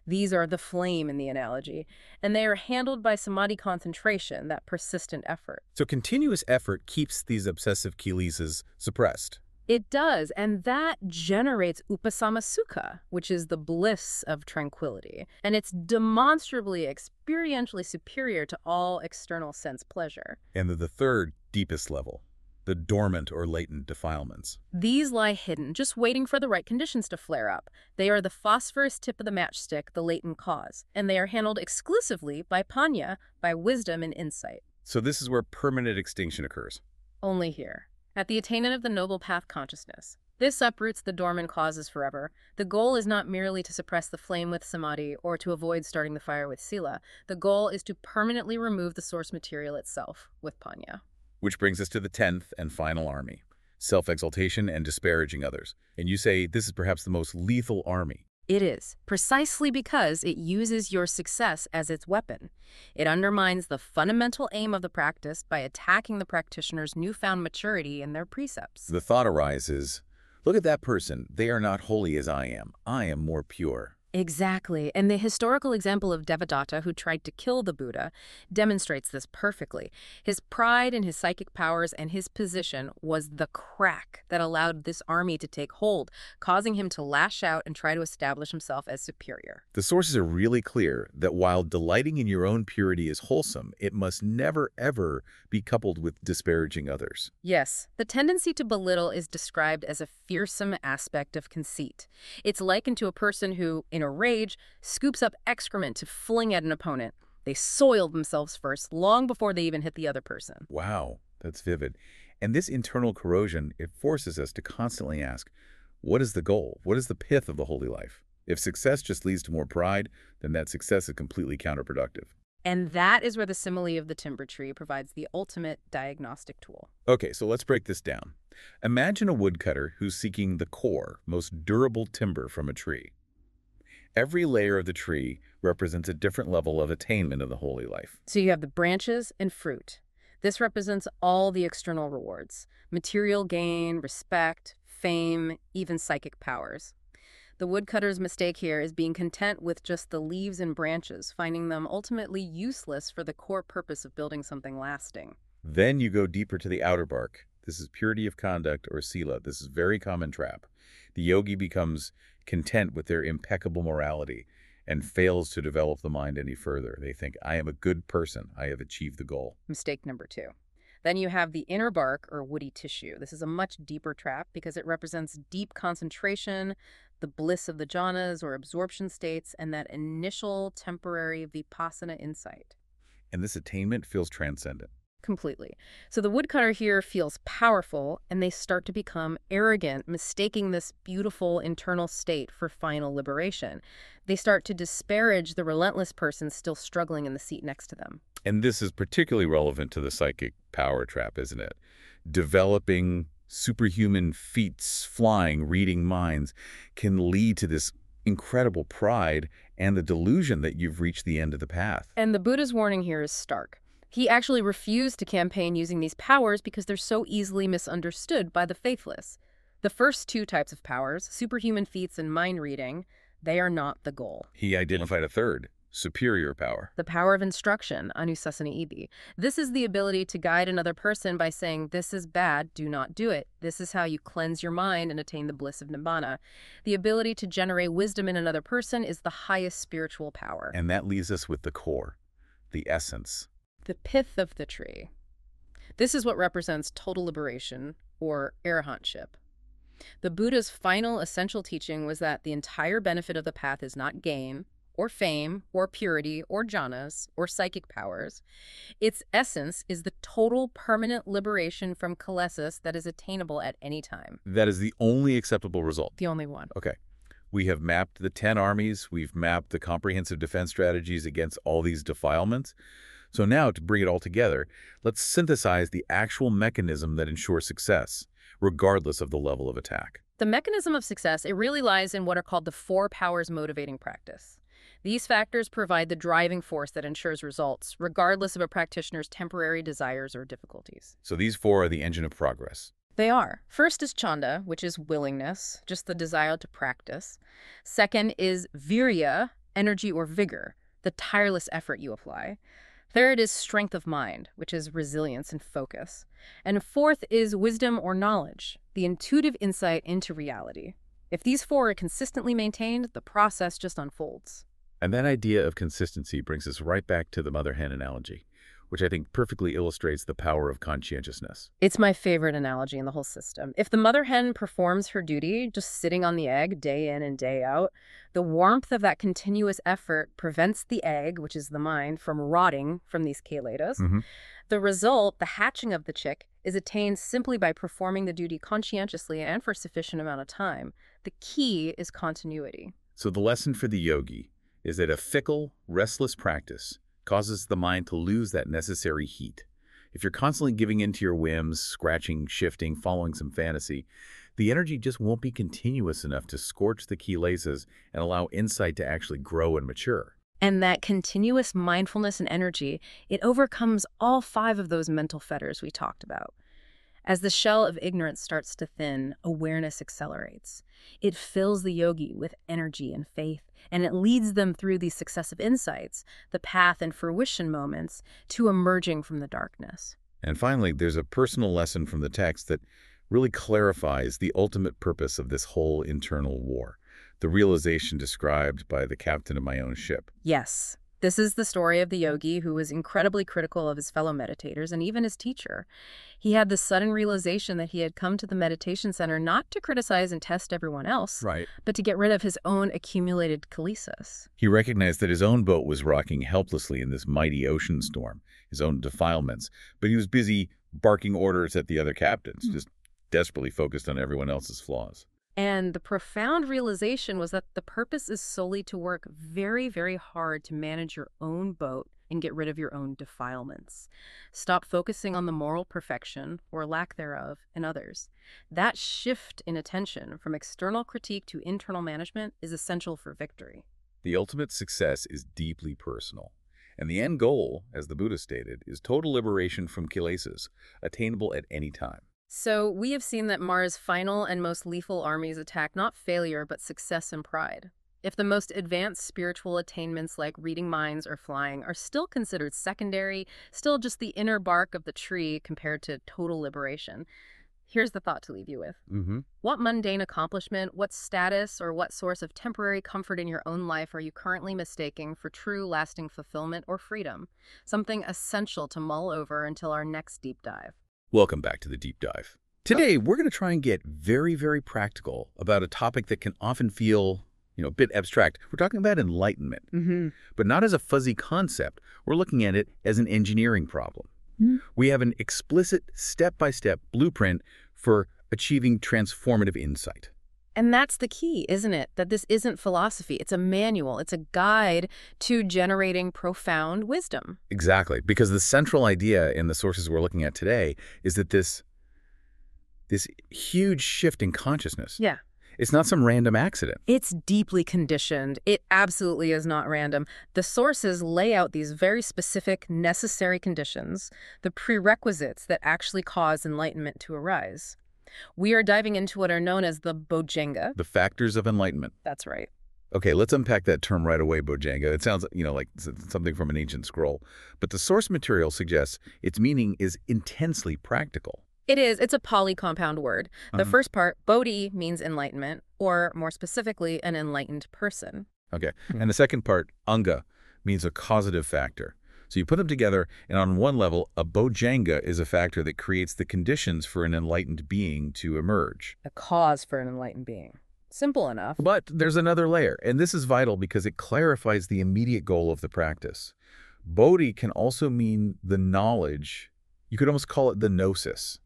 B: These are the flame in the analogy, and they are handled by samadhi concentration, that persistent effort.
A: So continuous effort keeps these obsessive kilesas suppressed.
B: It does, and that generates upasama sukha, which is the bliss of tranquility. And it's demonstrably, experientially superior to all external sense pleasure.
A: And the third, deepest level, the dormant or latent defilements.
B: These lie hidden, just waiting for the right conditions to flare up. They are the phosphorus tip of the matchstick, the latent cause, and they are handled exclusively by panya, by wisdom and insight.
A: So this is where permanent extinction occurs.
B: Only here. At the attainment of the Noble Path consciousness, this uproots the dormant causes forever. The goal is not merely to suppress the flame with samadhi or to avoid starting the fire with sila. The goal is to permanently remove the source material itself with panya.
A: Which brings us to the tenth and final army, self-exaltation and disparaging others. And you say this is perhaps the most lethal army.
B: It is, precisely because it uses your success as its weapon. It undermines the fundamental aim of the practice by attacking the practitioner's newfound maturity in their precepts.
A: The thought arises, look at that person. They are not holy as I am. I am more pure.
B: Exactly. And the historical example of Devadatta, who tried to kill the Buddha, demonstrates this perfectly. His pride in his psychic powers and his position was the crack that allowed this army to take hold, causing him to lash out and try to establish himself as superior.
A: The sources are really clear that while delighting in your own purity is wholesome, it must never, ever be coupled with disparaging others.
B: Yes, the tendency to belittle is described as a fearsome aspect of conceit. It's likened to a person who, in in a rage, scoops up excrement to fling at an opponent. They soil themselves first, long before they even hit the other person.
A: Wow, that's vivid. And this internal corrosion, it forces us to constantly ask, what is the goal? What is the pith of the holy life? If success just leads to more pride, then that success is completely counterproductive.
B: And that is where the simile of the timber tree provides the ultimate diagnostic tool.
A: Okay, so let's break this down. Imagine a woodcutter who's seeking the core, most durable timber from a tree. Every layer of the tree represents a different level of attainment of the holy life.
B: So you have the branches and fruit. This represents all the external rewards, material gain, respect, fame, even psychic powers. The woodcutter's mistake here is being content with just the leaves and branches, finding them ultimately useless for the core purpose of building something lasting.
A: Then you go deeper to the outer bark. This is purity of conduct or sila. This is very common trap. The yogi becomes content with their impeccable morality and fails to develop the mind any further. They think, I am a good person. I have achieved the goal.
B: Mistake number two. Then you have the inner bark or woody tissue. This is a much deeper trap because it represents deep concentration, the bliss of the jhanas or absorption states, and that initial temporary vipassana insight.
A: And this attainment feels transcendent
B: completely. So the woodcutter here feels powerful, and they start to become arrogant, mistaking this beautiful internal state for final liberation. They start to disparage the relentless person still struggling in the seat next to them.
A: And this is particularly relevant to the psychic power trap, isn't it? Developing superhuman feats, flying, reading minds, can lead to this incredible pride and the delusion that you've reached the end of the path.
B: And the Buddha's warning here is stark. He actually refused to campaign using these powers because they're so easily misunderstood by the faithless. The first two types of powers, superhuman feats and mind reading, they are not the goal.
A: He identified a third, superior power.
B: The power of instruction, anusasana ibi. This is the ability to guide another person by saying, this is bad, do not do it. This is how you cleanse your mind and attain the bliss of nibbana. The ability to generate wisdom in another person is the highest spiritual power.
A: And that leaves us with the core, the essence,
B: the pith of the tree. This is what represents total liberation, or arahantship. The Buddha's final essential teaching was that the entire benefit of the path is not gain, or fame, or purity, or jhanas, or psychic powers. Its essence is the total permanent liberation from kilesas that is attainable at any time.
A: That is the only acceptable result?
B: The only one.
A: Okay. We have mapped the 10 armies. We've mapped the comprehensive defense strategies against all these defilements. So now, to bring it all together, let's synthesize the actual mechanism that ensures success, regardless of the level of attack.
B: The mechanism of success, it really lies in what are called the four powers motivating practice. These factors provide the driving force that ensures results, regardless of a practitioner's temporary desires or difficulties.
A: So these four are the engine of progress.
B: They are. First is chanda, which is willingness, just the desire to practice. Second is virya, energy or vigor, the tireless effort you apply. Third is strength of mind, which is resilience and focus. And fourth is wisdom or knowledge, the intuitive insight into reality. If these four are consistently maintained, the process just unfolds.
A: And that idea of consistency brings us right back to the mother hen analogy which I think perfectly illustrates the power of conscientiousness.
B: It's my favorite analogy in the whole system. If the mother hen performs her duty, just sitting on the egg day in and day out, the warmth of that continuous effort prevents the egg, which is the mind, from rotting from these kilesas. Mm -hmm. The result, the hatching of the chick, is attained simply by performing the duty conscientiously and for a sufficient amount of time. The key is continuity.
A: So the lesson for the yogi is that a fickle, restless practice causes the mind to lose that necessary heat. If you're constantly giving in to your whims, scratching, shifting, following some fantasy, the energy just won't be continuous enough to scorch the kilesas and allow insight to actually grow and mature.
B: And that continuous mindfulness and energy, it overcomes all five of those mental fetters we talked about. As the shell of ignorance starts to thin, awareness accelerates. It fills the yogi with energy and faith, and it leads them through these successive insights, the path and fruition moments, to emerging from the darkness.
A: And finally, there's a personal lesson from the text that really clarifies the ultimate purpose of this whole internal war, the realization described by the captain of my own ship.
B: Yes, this is the story of the yogi who was incredibly critical of his fellow meditators and even his teacher. He had the sudden realization that he had come to the meditation center not to criticize and test everyone else,
A: Right.
B: but to get rid of his own accumulated kilesas.
A: He recognized that his own boat was rocking helplessly in this mighty ocean storm, his own defilements, but he was busy barking orders at the other captains,
B: Hmm.
A: just desperately focused on everyone else's flaws.
B: And the profound realization was that the purpose is solely to work very, very hard to manage your own boat and get rid of your own defilements. Stop focusing on the moral perfection, or lack thereof, in others. That shift in attention from external critique to internal management is essential for victory.
A: The ultimate success is deeply personal. And the end goal, as the Buddha stated, is total liberation from kilesas, attainable at any time.
B: So we have seen that Mara's final and most lethal armies attack not failure, but success and pride. If the most advanced spiritual attainments like reading minds or flying are still considered secondary, still just the inner bark of the tree compared to total liberation, here's the thought to leave you with.
A: Mm-hmm.
B: What mundane accomplishment, what status, or what source of temporary comfort in your own life are you currently mistaking for true lasting fulfillment or freedom? Something essential to mull over until our next deep dive.
A: Welcome back to the deep dive. Today, we're going to try and get very, very practical about a topic that can often feel, you know, a bit abstract. We're talking about enlightenment,
B: Mm-hmm.
A: but not as a fuzzy concept. We're looking at it as an engineering problem.
B: Hmm.
A: We have an explicit step-by-step blueprint for achieving transformative insight.
B: And that's the key, isn't it? That this isn't philosophy. It's a manual. It's a guide to generating profound wisdom.
A: Exactly, because the central idea in the sources we're looking at today is that this this huge shift in consciousness,
B: Yeah.
A: it's not some random accident.
B: It's deeply conditioned. It absolutely is not random. The sources lay out these very specific, necessary conditions, the prerequisites that actually cause enlightenment to arise. We are diving into what are known as the Bojjhanga.
A: The factors of enlightenment.
B: That's right.
A: Okay, let's unpack that term right away, Bojjhanga. It sounds, you know, like something from an ancient scroll. But the source material suggests its meaning is intensely practical.
B: It is. It's a Pali compound word. The
A: Uh-huh.
B: first part, Bodhi, means enlightenment, or more specifically, an enlightened person.
A: Okay.
C: Hmm.
A: And the second part, anga, means a causative factor. So you put them together, and on one level, a bojjhanga is a factor that creates the conditions for an enlightened being to emerge.
B: A cause for an enlightened being. Simple enough.
A: But there's another layer, and this is vital because it clarifies the immediate goal of the practice. Bodhi can also mean the knowledge, you could almost call it the gnosis,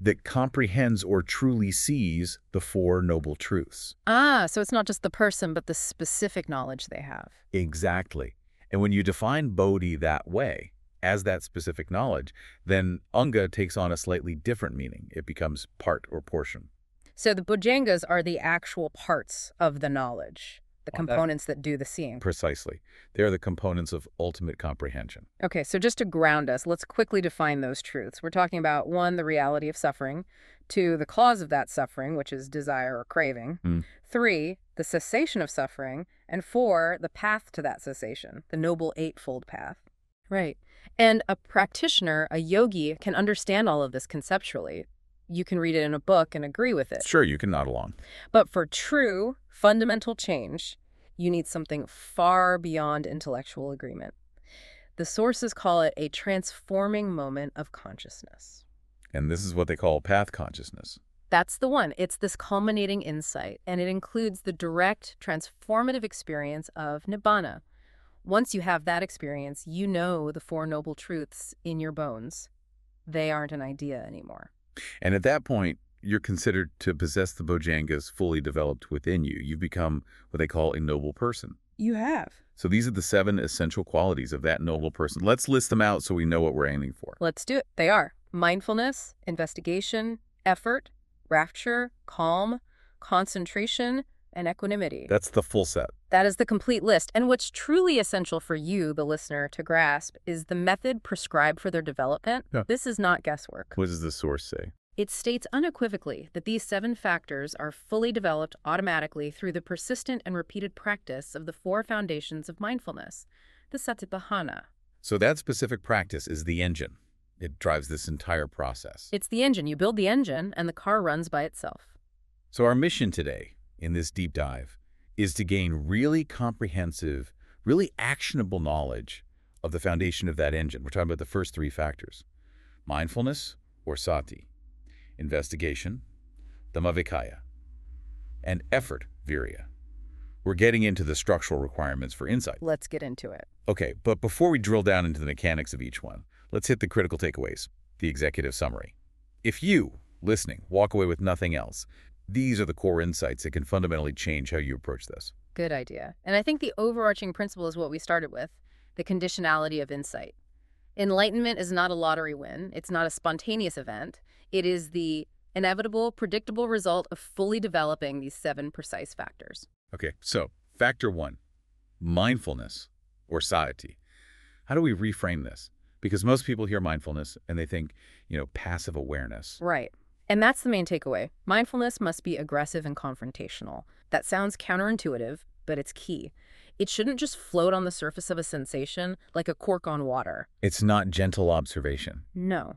A: that comprehends or truly sees the Four Noble Truths.
B: Ah, so it's not just the person, but the specific knowledge they have.
A: Exactly. And when you define Bodhi that way, as that specific knowledge, then Anga takes on a slightly different meaning. It becomes part or portion.
B: So the Bojjhangas are the actual parts of the knowledge, the
A: Well, that-
B: components that do the seeing.
A: Precisely. They're the components of ultimate comprehension.
B: Okay, so just to ground us, let's quickly define those truths. We're talking about one, the reality of suffering, two, the cause of that suffering, which is desire or craving,
A: Mm.
B: three, the cessation of suffering, and four, the path to that cessation, the noble eightfold path. Right. And a practitioner, a yogi, can understand all of this conceptually. You can read it in a book and agree with it.
A: Sure, you can nod along.
B: But for true, fundamental change, you need something far beyond intellectual agreement. The sources call it a transforming moment of consciousness.
A: And this is what they call path consciousness.
B: That's the one. It's this culminating insight, and it includes the direct, transformative experience of Nibbana. Once you have that experience, you know the Four Noble Truths in your bones. They aren't an idea anymore.
A: And at that point, you're considered to possess the Bojjhangas fully developed within you. You've become what they call a noble person.
B: You have.
A: So these are the seven essential qualities of that noble person. Let's list them out so we know what we're aiming for.
B: Let's do it. They are mindfulness, investigation, effort, rapture, calm, concentration, and equanimity.
A: That's the full set.
B: That is the complete list. And what's truly essential for you, the listener, to grasp is the method prescribed for their development.
A: Yeah.
B: This is not guesswork.
A: What does the source say?
B: It states unequivocally that these seven factors are fully developed automatically through the persistent and repeated practice of the four foundations of mindfulness, the Satipatthana.
A: So that specific practice is the engine. It drives this entire process.
B: It's the engine. You build the engine, and the car runs by itself.
A: So our mission today in this deep dive is to gain really comprehensive, really actionable knowledge of the foundation of that engine. We're talking about the first three factors. Mindfulness, or sati, investigation, dhammavicaya, and effort, virya. We're getting into the structural requirements for insight.
B: Let's get into it.
A: Okay, but before we drill down into the mechanics of each one, let's hit the critical takeaways, the executive summary. If you, listening, walk away with nothing else, these are the core insights that can fundamentally change how you approach this.
B: Good idea. And I think the overarching principle is what we started with, the conditionality of insight. Enlightenment is not a lottery win. It's not a spontaneous event. It is the inevitable, predictable result of fully developing these seven precise factors.
A: Okay, so factor one, mindfulness or sati. How do we reframe this? Because most people hear mindfulness and they think, you know, passive awareness.
B: Right. And that's the main takeaway. Mindfulness must be aggressive and confrontational. That sounds counterintuitive, but it's key. It shouldn't just float on the surface of a sensation like a cork on water.
A: It's not gentle observation.
B: No.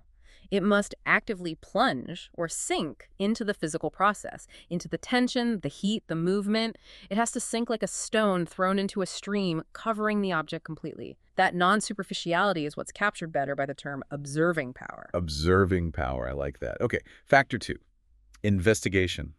B: It must actively plunge or sink into the physical process, into the tension, the heat, the movement. It has to sink like a stone thrown into a stream, covering the object completely. That non-superficiality is what's captured better by the term observing power.
A: Observing power, I like that. Okay, factor two, investigation,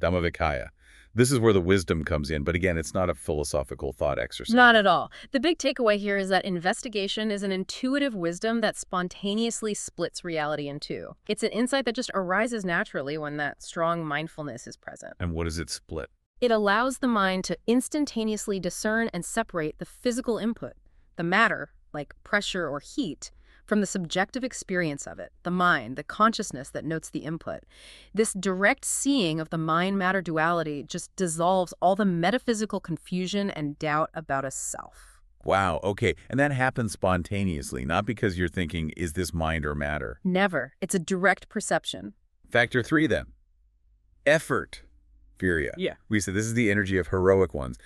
A: dhammavicaya. This is where the wisdom comes in, but again, it's not a philosophical thought exercise.
B: Not at all. The big takeaway here is that investigation is an intuitive wisdom that spontaneously splits reality in two. It's an insight that just arises naturally when that strong mindfulness is present.
A: And what does it split?
B: It allows the mind to instantaneously discern and separate the physical input, the matter, like pressure or heat, from the subjective experience of it, the mind, the consciousness that notes the input. This direct seeing of the mind-matter duality just dissolves all the metaphysical confusion and doubt about a self.
A: Wow, okay. And that happens spontaneously, not because you're thinking, is this mind or matter?
B: Never. It's a direct perception.
A: Factor three, then. Effort, Virya.
B: Yeah.
A: We said this is the energy of heroic ones.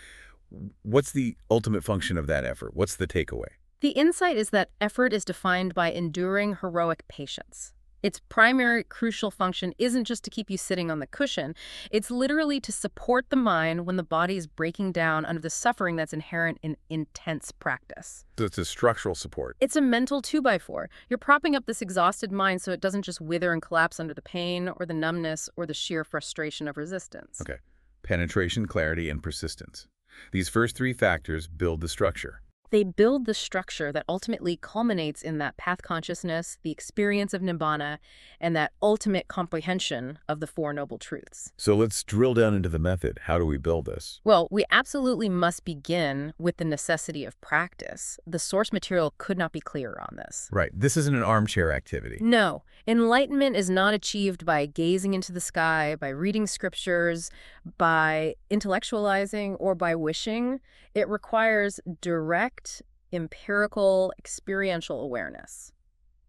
A: What's the ultimate function of that effort? What's the takeaway?
B: The insight is that effort is defined by enduring heroic patience. Its primary crucial function isn't just to keep you sitting on the cushion, it's literally to support the mind when the body is breaking down under the suffering that's inherent in intense practice.
A: So it's a structural support.
B: It's a mental two-by-four. You're propping up this exhausted mind so it doesn't just wither and collapse under the pain or the numbness or the sheer frustration of resistance.
A: Okay. Penetration, clarity, and persistence. These first three factors build the structure.
B: They build the structure that ultimately culminates in that path consciousness, the experience of Nibbana, and that ultimate comprehension of the Four Noble Truths.
A: So let's drill down into the method. How do we build this?
B: Well, we absolutely must begin with the necessity of practice. The source material could not be clearer on this.
A: Right. This isn't an armchair activity.
B: No. Enlightenment is not achieved by gazing into the sky, by reading scriptures, by intellectualizing, or by wishing. It requires direct, empirical, experiential awareness.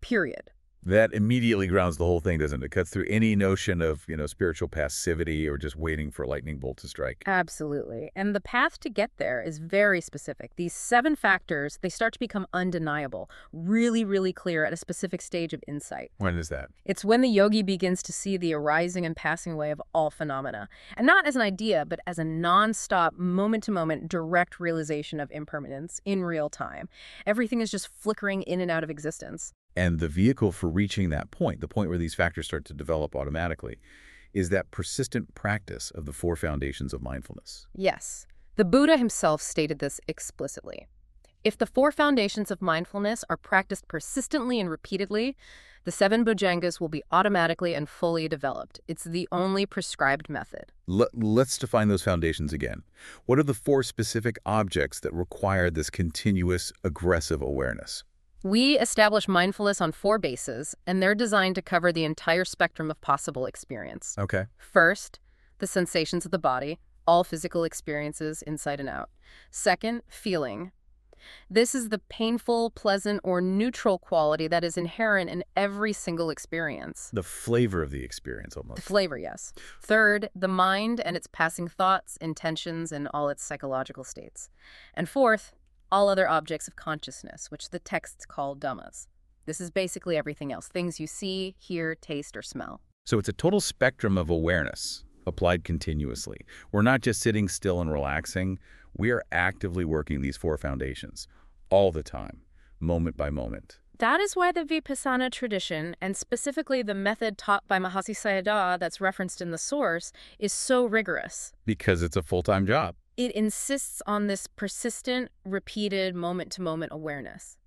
B: Period.
A: That immediately grounds the whole thing, doesn't it? It cuts through any notion of, you know, spiritual passivity or just waiting for a lightning bolt to strike.
B: Absolutely. And the path to get there is very specific. These seven factors, they start to become undeniable, really, really clear at a specific stage of insight.
A: When is that?
B: It's when the yogi begins to see the arising and passing away of all phenomena, and not as an idea, but as a non-stop, moment-to-moment, direct realization of impermanence in real time. Everything is just flickering in and out of existence.
A: And the vehicle for reaching that point, the point where these factors start to develop automatically, is that persistent practice of the four foundations of mindfulness.
B: Yes. The Buddha himself stated this explicitly. If the four foundations of mindfulness are practiced persistently and repeatedly, the seven bojjhangas will be automatically and fully developed. It's the only prescribed method.
A: L let's define those foundations again. What are the four specific objects that require this continuous, aggressive awareness?
B: We establish mindfulness on four bases, and they're designed to cover the entire spectrum of possible experience.
A: Okay.
B: First, the sensations of the body, all physical experiences inside and out. Second, feeling. This is the painful, pleasant, or neutral quality that is inherent in every single experience.
A: The flavor of the experience, almost.
B: The flavor, yes. Third, the mind and its passing thoughts, intentions, and all its psychological states. And fourth, all other objects of consciousness, which the texts call dhammas. This is basically everything else, things you see, hear, taste, or smell.
A: So it's a total spectrum of awareness applied continuously. We're not just sitting still and relaxing. We are actively working these four foundations all the time, moment by moment.
B: That is why the Vipassana tradition, and specifically the method taught by Mahasi Sayadaw that's referenced in the source, is so rigorous.
A: Because it's a full-time job.
B: It insists on this persistent, repeated moment-to-moment -moment awareness.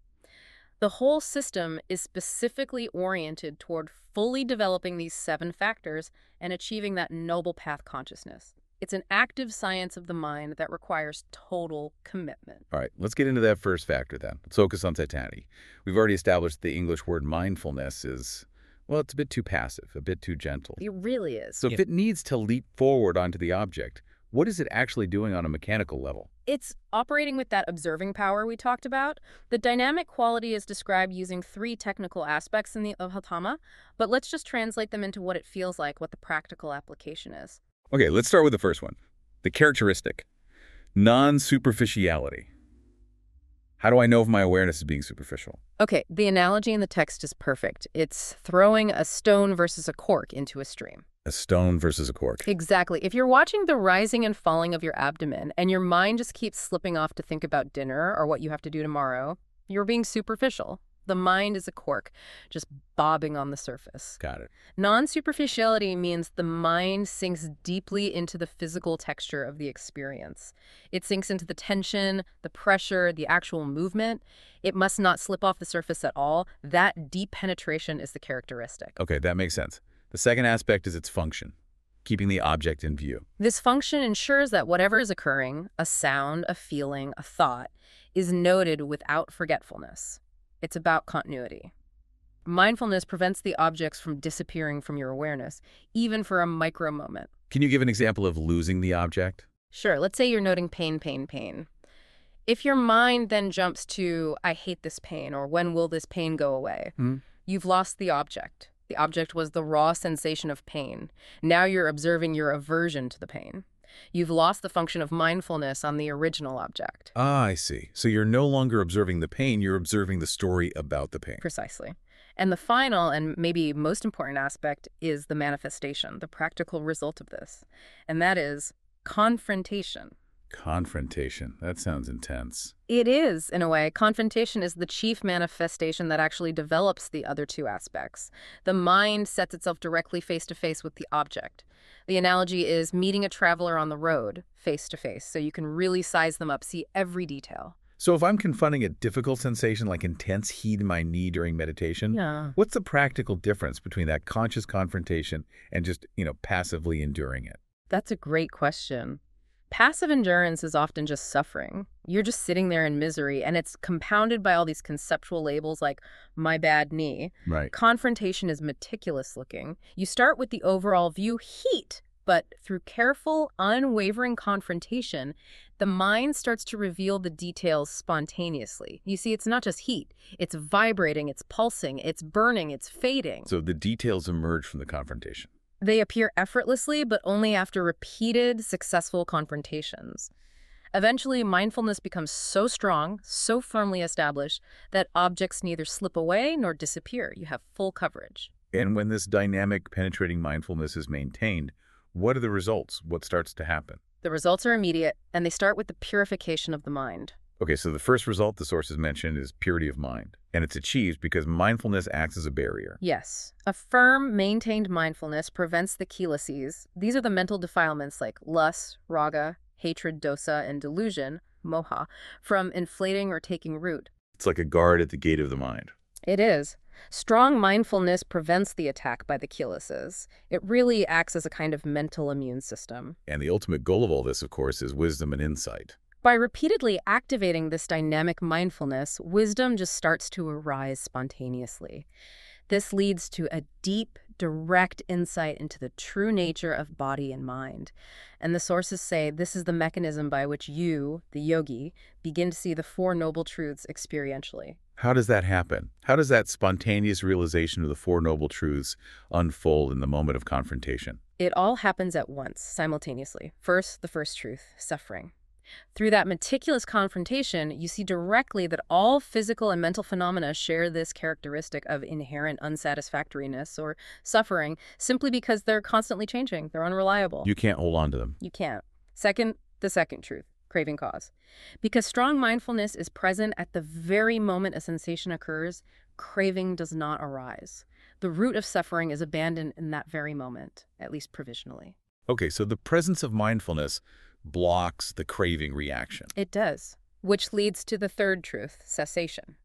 B: The whole system is specifically oriented toward fully developing these seven factors and achieving that noble path consciousness. It's an active science of the mind that requires total commitment.
A: All right, let's get into that first factor then. Let's focus on satiety. We've already established the English word mindfulness is, well, it's a bit too passive, a bit too gentle.
B: It really is.
A: So yeah. if it needs to leap forward onto the object, what is it actually doing on a mechanical level?
B: It's operating with that observing power we talked about. The dynamic quality is described using three technical aspects in the Abhidhamma, but let's just translate them into what it feels like, what the practical application is.
A: Okay, let's start with the first one. The characteristic, non-superficiality. How do I know if my awareness is being superficial?
B: Okay, the analogy in the text is perfect. It's throwing a stone versus a cork into a stream.
A: A stone versus a cork.
B: Exactly. If you're watching the rising and falling of your abdomen and your mind just keeps slipping off to think about dinner or what you have to do tomorrow, you're being superficial. The mind is a cork, just bobbing on the surface.
A: Got it.
B: Non-superficiality means the mind sinks deeply into the physical texture of the experience. It sinks into the tension, the pressure, the actual movement. It must not slip off the surface at all. That deep penetration is the characteristic.
A: Okay, that makes sense. The second aspect is its function, keeping the object in view.
B: This function ensures that whatever is occurring, a sound, a feeling, a thought, is noted without forgetfulness. It's about continuity. Mindfulness prevents the objects from disappearing from your awareness, even for a micro moment.
A: Can you give an example of losing the object?
B: Sure. Let's say you're noting pain, pain, pain. If your mind then jumps to, I hate this pain, or when will this pain go away,
A: mm.
B: you've lost the object. The object was the raw sensation of pain. Now you're observing your aversion to the pain. You've lost the function of mindfulness on the original object.
A: Ah, I see. So you're no longer observing the pain, you're observing the story about the pain.
B: Precisely. And the final and maybe most important aspect is the manifestation, the practical result of this. And that is confrontation.
A: Confrontation. That sounds intense.
B: It is, in a way. Confrontation is the chief manifestation that actually develops the other two aspects. The mind sets itself directly face-to-face with the object. The analogy is meeting a traveler on the road, face-to-face, -face, so you can really size them up, see every detail.
A: So if I'm confronting a difficult sensation like intense heat in my knee during meditation,
B: yeah.
A: what's the practical difference between that conscious confrontation and just, you know, passively enduring it?
B: That's a great question. Passive endurance is often just suffering. You're just sitting there in misery, and it's compounded by all these conceptual labels like my bad knee.
A: Right.
B: Confrontation is meticulous looking. You start with the overall view heat, but through careful, unwavering confrontation, the mind starts to reveal the details spontaneously. You see, it's not just heat. It's vibrating, it's pulsing, it's burning, it's fading.
A: So the details emerge from the confrontation.
B: They appear effortlessly, but only after repeated, successful confrontations. Eventually, mindfulness becomes so strong, so firmly established, that objects neither slip away nor disappear. You have full coverage.
A: And when this dynamic, penetrating mindfulness is maintained, what are the results? What starts to happen?
B: The results are immediate, and they start with the purification of the mind.
A: Okay, so the first result the sources mentioned is purity of mind, and it's achieved because mindfulness acts as a barrier.
B: Yes. A firm, maintained mindfulness prevents the kilesas. These are the mental defilements like lust, raga, hatred, dosa, and delusion, moha, from inflating or taking root.
A: It's like a guard at the gate of the mind.
B: It is. Strong mindfulness prevents the attack by the kilesas. It really acts as a kind of mental immune system.
A: And the ultimate goal of all this, of course, is wisdom and insight.
B: By repeatedly activating this dynamic mindfulness, wisdom just starts to arise spontaneously. This leads to a deep, direct insight into the true nature of body and mind. And the sources say this is the mechanism by which you, the yogi, begin to see the Four Noble Truths experientially.
A: How does that happen? How does that spontaneous realization of the Four Noble Truths unfold in the moment of confrontation?
B: It all happens at once, simultaneously. First, the first truth, suffering. Through that meticulous confrontation, you see directly that all physical and mental phenomena share this characteristic of inherent unsatisfactoriness or suffering simply because they're constantly changing. They're unreliable.
A: You can't hold on to them.
B: You can't. Second, the second truth, craving cause. Because strong mindfulness is present at the very moment a sensation occurs, craving does not arise. The root of suffering is abandoned in that very moment, at least provisionally.
A: Okay, so the presence of mindfulness blocks the craving reaction.
B: It does, which leads to the third truth, cessation.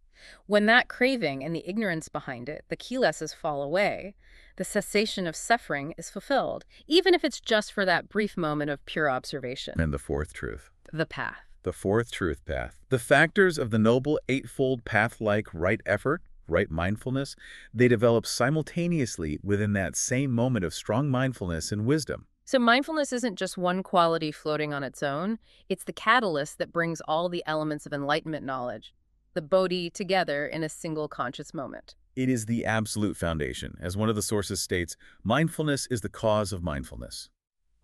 B: When that craving and the ignorance behind it, the kilesas fall away, the cessation of suffering is fulfilled, even if it's just for that brief moment of pure observation.
A: And the fourth truth.
B: The path.
A: The fourth truth path. The factors of the Noble Eightfold Path-like right effort, right mindfulness, they develop simultaneously within that same moment of strong mindfulness and wisdom.
B: So mindfulness isn't just one quality floating on its own. It's the catalyst that brings all the elements of enlightenment knowledge, the bodhi, together in a single conscious moment.
A: It is the absolute foundation. As one of the sources states, mindfulness is the cause of mindfulness.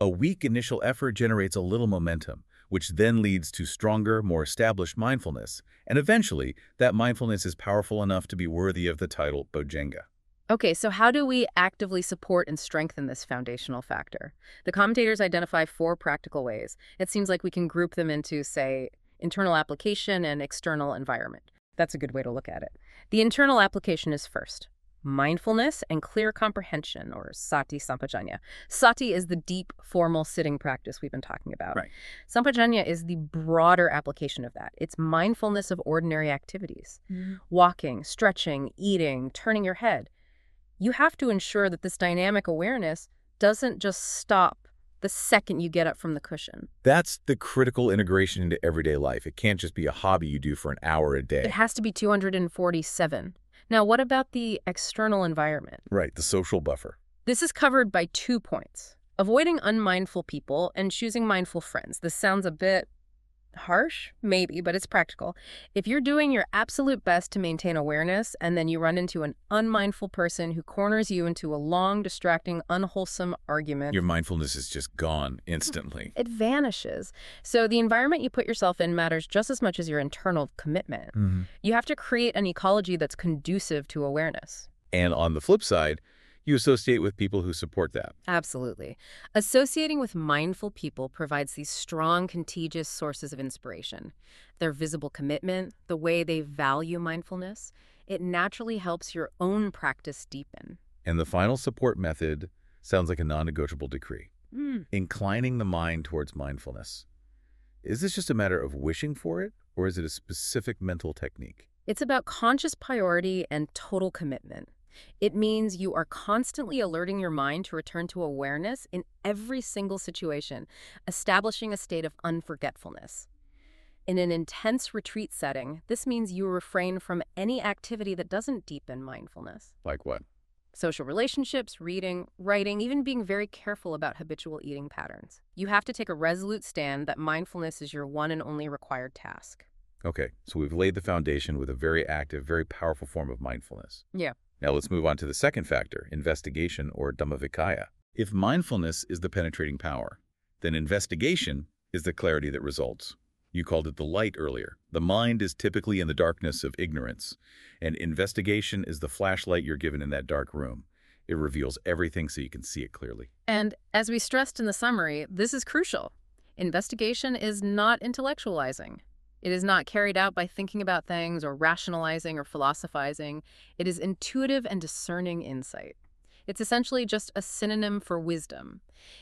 A: A weak initial effort generates a little momentum, which then leads to stronger, more established mindfulness. And eventually, that mindfulness is powerful enough to be worthy of the title Bojjhanga.
B: Okay, so how do we actively support and strengthen this foundational factor? The commentators identify four practical ways. It seems like we can group them into, say, internal application and external environment. That's a good way to look at it. The internal application is first. Mindfulness and clear comprehension, or sati sampajanya. Sati is the deep, formal sitting practice we've been talking about.
A: Right.
B: Sampajanya is the broader application of that. It's mindfulness of ordinary activities.
A: Mm-hmm.
B: Walking, stretching, eating, turning your head you have to ensure that this dynamic awareness doesn't just stop the second you get up from the cushion.
A: That's the critical integration into everyday life. It can't just be a hobby you do for an hour a day.
B: It has to be 247. Now, what about the external environment?
A: Right, the social buffer.
B: This is covered by two points. Avoiding unmindful people and choosing mindful friends. This sounds a bit harsh, maybe, but it's practical. If you're doing your absolute best to maintain awareness and then you run into an unmindful person who corners you into a long, distracting, unwholesome argument,
A: your mindfulness is just gone instantly.
B: It vanishes. So the environment you put yourself in matters just as much as your internal commitment.
A: Mm -hmm.
B: You have to create an ecology that's conducive to awareness.
A: And on the flip side, you associate with people who support that.
B: Absolutely. Associating with mindful people provides these strong, contagious sources of inspiration. Their visible commitment, the way they value mindfulness, it naturally helps your own practice deepen.
A: And the final support method sounds like a non-negotiable decree.
B: Mm.
A: Inclining the mind towards mindfulness. Is this just a matter of wishing for it, or is it a specific mental technique?
B: It's about conscious priority and total commitment. It means you are constantly alerting your mind to return to awareness in every single situation, establishing a state of unforgetfulness. In an intense retreat setting, this means you refrain from any activity that doesn't deepen mindfulness.
A: Like what?
B: Social relationships, reading, writing, even being very careful about habitual eating patterns. You have to take a resolute stand that mindfulness is your one and only required task.
A: Okay, so we've laid the foundation with a very active, very powerful form of mindfulness.
B: Yeah.
A: Now let's move on to the second factor, investigation or Dhammavicaya. If mindfulness is the penetrating power, then investigation is the clarity that results. You called it the light earlier. The mind is typically in the darkness of ignorance, and investigation is the flashlight you're given in that dark room. It reveals everything so you can see it clearly.
B: And as we stressed in the summary, this is crucial. Investigation is not intellectualizing. It is not carried out by thinking about things or rationalizing or philosophizing. It is intuitive and discerning insight. It's essentially just a synonym for wisdom.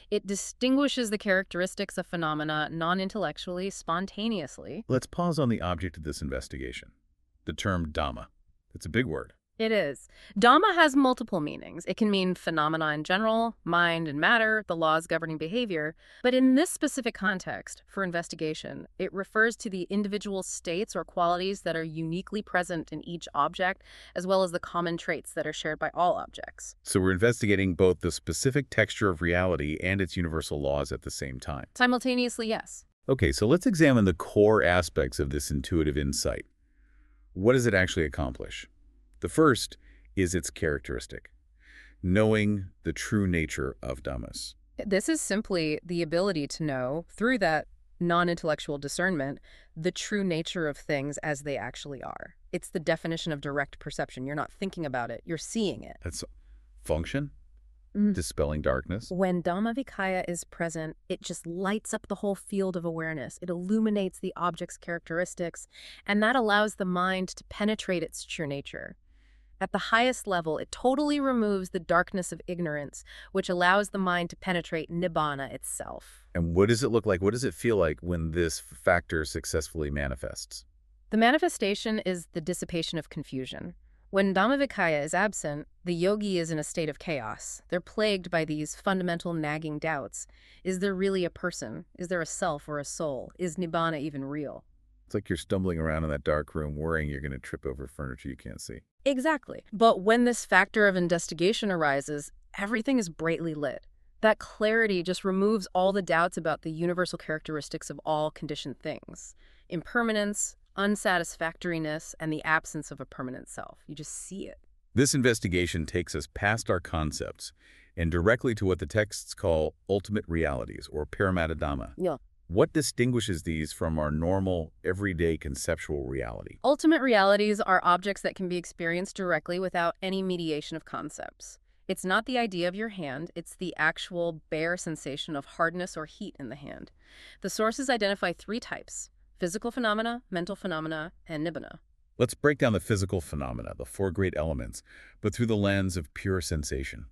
B: It distinguishes the characteristics of phenomena non-intellectually, spontaneously.
A: Let's pause on the object of this investigation, the term Dhamma. It's a big word.
B: It is. Dhamma has multiple meanings. It can mean phenomena in general, mind and matter, the laws governing behavior. But in this specific context, for investigation, it refers to the individual states or qualities that are uniquely present in each object, as well as the common traits that are shared by all objects.
A: So we're investigating both the specific texture of reality and its universal laws at the same time.
B: Simultaneously, yes.
A: Okay, so let's examine the core aspects of this intuitive insight. What does it actually accomplish? The first is its characteristic, knowing the true nature of Dhammas.
B: This is simply the ability to know, through that non-intellectual discernment, the true nature of things as they actually are. It's the definition of direct perception. You're not thinking about it, you're seeing it.
A: That's function,
B: Mm.
A: dispelling darkness.
B: When Dhammavikaya is present, it just lights up the whole field of awareness. It illuminates the object's characteristics, and that allows the mind to penetrate its true nature. At the highest level, it totally removes the darkness of ignorance, which allows the mind to penetrate Nibbana itself.
A: And what does it look like? What does it feel like when this factor successfully manifests?
B: The manifestation is the dissipation of confusion. When Dhammavikaya is absent, the yogi is in a state of chaos. They're plagued by these fundamental nagging doubts. Is there really a person? Is there a self or a soul? Is Nibbana even real?
A: It's like you're stumbling around in that dark room worrying you're going to trip over furniture you can't see.
B: Exactly. But when this factor of investigation arises, everything is brightly lit. That clarity just removes all the doubts about the universal characteristics of all conditioned things. Impermanence, unsatisfactoriness, and the absence of a permanent self. You just see it.
A: This investigation takes us past our concepts and directly to what the texts call ultimate realities, or Paramattha Dhamma.
B: Yeah.
A: What distinguishes these from our normal, everyday conceptual reality?
B: Ultimate realities are objects that can be experienced directly without any mediation of concepts. It's not the idea of your hand, it's the actual bare sensation of hardness or heat in the hand. The sources identify three types physical phenomena, mental phenomena, and nibbana.
A: Let's break down the physical phenomena, the four great elements, but through the lens of pure sensation.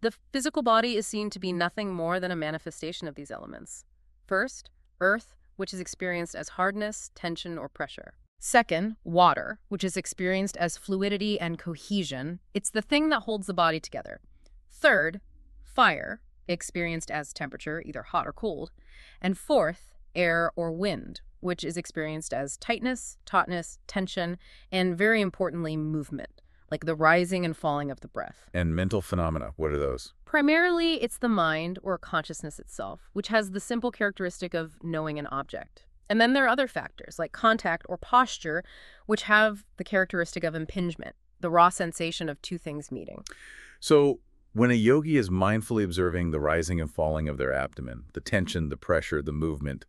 B: The physical body is seen to be nothing more than a manifestation of these elements. First, earth, which is experienced as hardness, tension, or pressure. Second, water, which is experienced as fluidity and cohesion. It's the thing that holds the body together. Third, fire, experienced as temperature, either hot or cold. And fourth, air or wind, which is experienced as tightness, tautness, tension, and very importantly, movement, like the rising and falling of the breath.
A: And mental phenomena, what are those?
B: Primarily, it's the mind or consciousness itself, which has the simple characteristic of knowing an object. And then there are other factors, like contact or posture, which have the characteristic of impingement, the raw sensation of two things meeting.
A: So, when a yogi is mindfully observing the rising and falling of their abdomen, the tension, the pressure, the movement,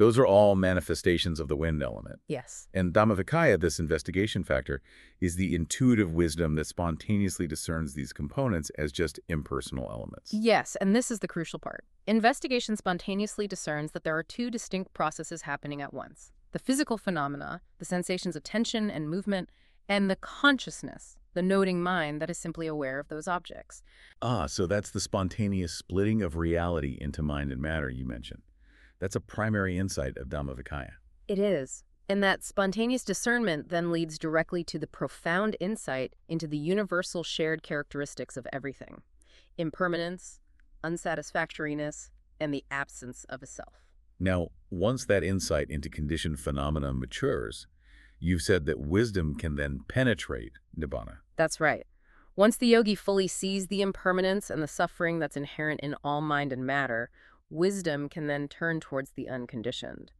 A: those are all manifestations of the wind element.
B: Yes.
A: And Dhammavikaya, this investigation factor, is the intuitive wisdom that spontaneously discerns these components as just impersonal elements.
B: Yes, and this is the crucial part. Investigation spontaneously discerns that there are two distinct processes happening at once. The physical phenomena, the sensations of tension and movement, and the consciousness, the noting mind that is simply aware of those objects.
A: Ah, so that's the spontaneous splitting of reality into mind and matter you mentioned. That's a primary insight of Dhammavikaya.
B: It is. And that spontaneous discernment then leads directly to the profound insight into the universal shared characteristics of everything impermanence, unsatisfactoriness, and the absence of a self.
A: Now, once that insight into conditioned phenomena matures, you've said that wisdom can then penetrate Nibbana.
B: That's right. Once the yogi fully sees the impermanence and the suffering that's inherent in all mind and matter, wisdom can then turn towards the unconditioned.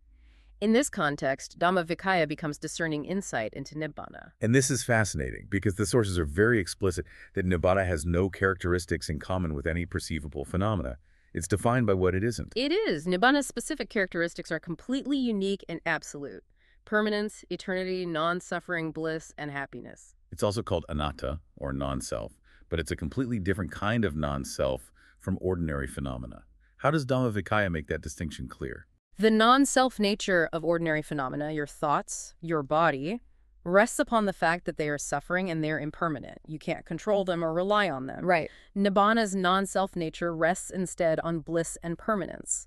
B: In this context, Dhammavikaya becomes discerning insight into Nibbana.
A: And this is fascinating because the sources are very explicit that Nibbana has no characteristics in common with any perceivable phenomena. It's defined by what it isn't.
B: It is. Nibbana's specific characteristics are completely unique and absolute. Permanence, eternity, non-suffering bliss, and happiness.
A: It's also called anatta, or non-self, but it's a completely different kind of non-self from ordinary phenomena. How does Dhammavikaya make that distinction clear?
B: The non-self nature of ordinary phenomena, your thoughts, your body, rests upon the fact that they are suffering and they're impermanent. You can't control them or rely on them.
C: Right.
B: Nibbana's non-self nature rests instead on bliss and permanence.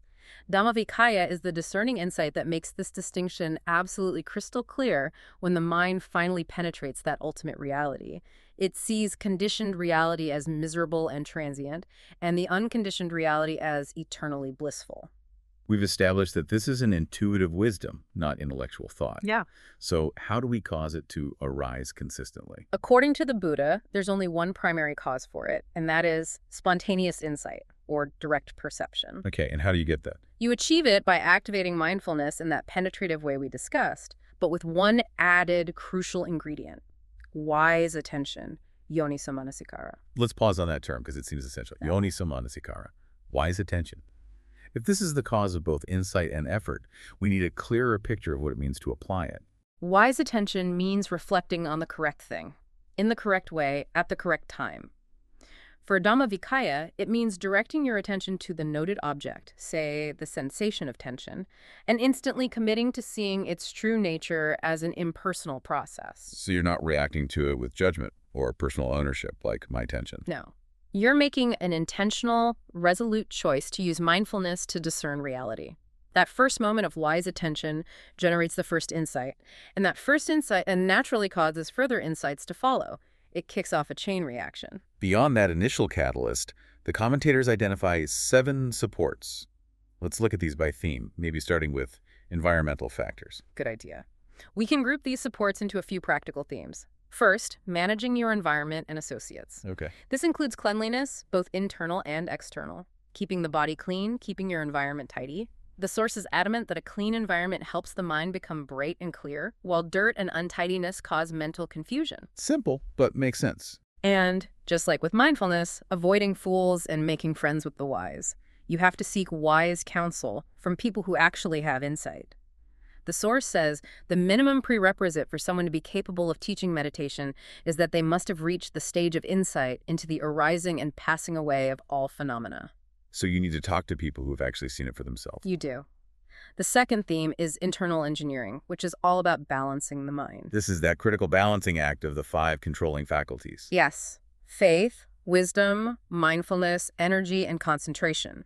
B: Dhammavikaya is the discerning insight that makes this distinction absolutely crystal clear when the mind finally penetrates that ultimate reality. It sees conditioned reality as miserable and transient, and the unconditioned reality as eternally blissful.
A: We've established that this is an intuitive wisdom, not intellectual thought.
B: Yeah.
A: So how do we cause it to arise consistently?
B: According to the Buddha, there's only one primary cause for it, and that is spontaneous insight or direct perception.
A: Okay, and how do you get that?
B: You achieve it by activating mindfulness in that penetrative way we discussed, but with one added crucial ingredient wise attention, yoniso manasikara.
A: Let's pause on that term because it seems essential. Yeah. Yoniso manasikara, wise attention. If this is the cause of both insight and effort, we need a clearer picture of what it means to apply it.
B: Wise attention means reflecting on the correct thing, in the correct way, at the correct time. For Dhammavikaya, it means directing your attention to the noted object, say the sensation of tension, and instantly committing to seeing its true nature as an impersonal process.
A: So you're not reacting to it with judgment or personal ownership, like my tension.
B: No. You're making an intentional, resolute choice to use mindfulness to discern reality. That first moment of wise attention generates the first insight, and that first insight and naturally causes further insights to follow it kicks off a chain reaction.
A: Beyond that initial catalyst, the commentators identify seven supports. Let's look at these by theme, maybe starting with environmental factors.
B: Good idea. We can group these supports into a few practical themes. First, managing your environment and associates.
A: Okay.
B: This includes cleanliness, both internal and external, keeping the body clean, keeping your environment tidy, the source is adamant that a clean environment helps the mind become bright and clear, while dirt and untidiness cause mental confusion.
A: Simple, but makes sense.
B: And, just like with mindfulness, avoiding fools and making friends with the wise. You have to seek wise counsel from people who actually have insight. The source says the minimum prerequisite for someone to be capable of teaching meditation is that they must have reached the stage of insight into the arising and passing away of all phenomena.
A: So you need to talk to people who have actually seen it for themselves.
B: You do. The second theme is internal engineering, which is all about balancing the mind.
A: This is that critical balancing act of the five controlling faculties.
B: Yes. Faith, wisdom, mindfulness, energy, and concentration.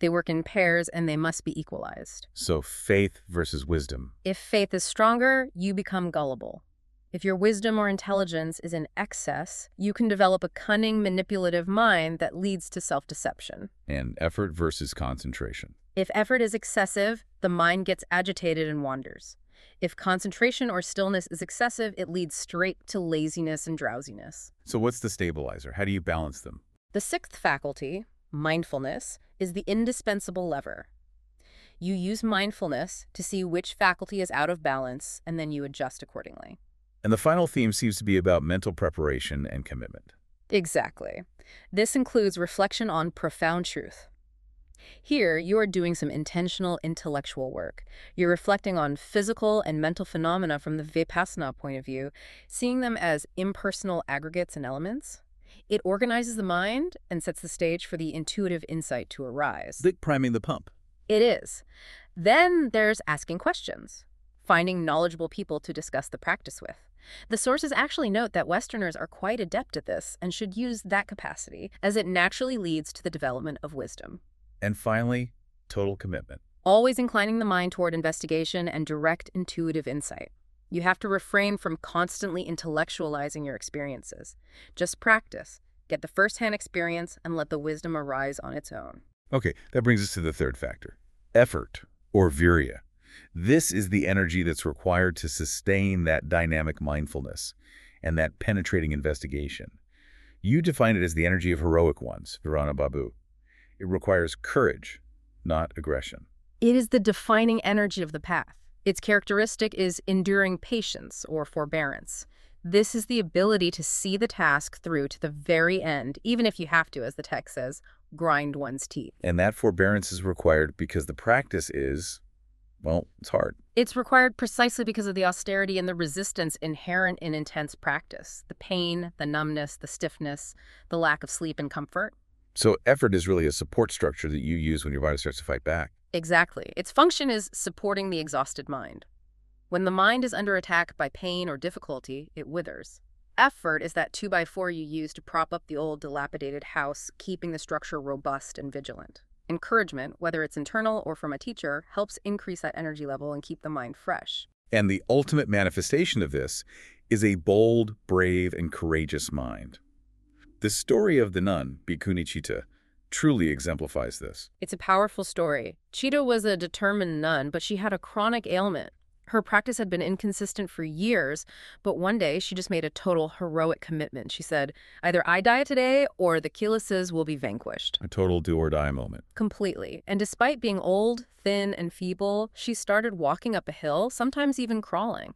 B: They work in pairs and they must be equalized.
A: So faith versus wisdom.
B: If faith is stronger, you become gullible. If your wisdom or intelligence is in excess, you can develop a cunning, manipulative mind that leads to self-deception.
A: And effort versus concentration.
B: If effort is excessive, the mind gets agitated and wanders. If concentration or stillness is excessive, it leads straight to laziness and drowsiness.
A: So what's the stabilizer? How do you balance them?
B: The sixth faculty, mindfulness, is the indispensable lever. You use mindfulness to see which faculty is out of balance, and then you adjust accordingly.
A: And the final theme seems to be about mental preparation and commitment.
B: Exactly. This includes reflection on profound truth. Here, you are doing some intentional intellectual work. You're reflecting on physical and mental phenomena from the Vipassana point of view, seeing them as impersonal aggregates and elements. It organizes the mind and sets the stage for the intuitive insight to arise.
A: Like priming the pump.
B: It is. Then there's asking questions, finding knowledgeable people to discuss the practice with. The sources actually note that Westerners are quite adept at this and should use that capacity, as it naturally leads to the development of wisdom.
A: And finally, total commitment.
B: Always inclining the mind toward investigation and direct intuitive insight. You have to refrain from constantly intellectualizing your experiences. Just practice, get the first-hand experience, and let the wisdom arise on its own.
A: Okay, that brings us to the third factor, effort, or virya. This is the energy that's required to sustain that dynamic mindfulness and that penetrating investigation. You define it as the energy of heroic ones, Virana Babu. It requires courage, not aggression.
B: It is the defining energy of the path. Its characteristic is enduring patience or forbearance. This is the ability to see the task through to the very end, even if you have to, as the text says, grind one's teeth.
A: And that forbearance is required because the practice is well, it's hard.
B: It's required precisely because of the austerity and the resistance inherent in intense practice. The pain, the numbness, the stiffness, the lack of sleep and comfort.
A: So effort is really a support structure that you use when your body starts to fight back.
B: Exactly. Its function is supporting the exhausted mind. When the mind is under attack by pain or difficulty, it withers. Effort is that 2 by 4 you use to prop up the old dilapidated house, keeping the structure robust and vigilant. Encouragement, whether it's internal or from a teacher, helps increase that energy level and keep the mind fresh.
A: And the ultimate manifestation of this is a bold, brave, and courageous mind. The story of the nun, Bhikkhuni Chita, truly exemplifies this.
B: It's a powerful story. Chita was a determined nun, but she had a chronic ailment. Her practice had been inconsistent for years, but one day she just made a total heroic commitment. She said, either I die today or the Kilesas will be vanquished.
A: A total do-or-die moment.
B: Completely. And despite being old, thin, and feeble, she started walking up a hill, sometimes even crawling.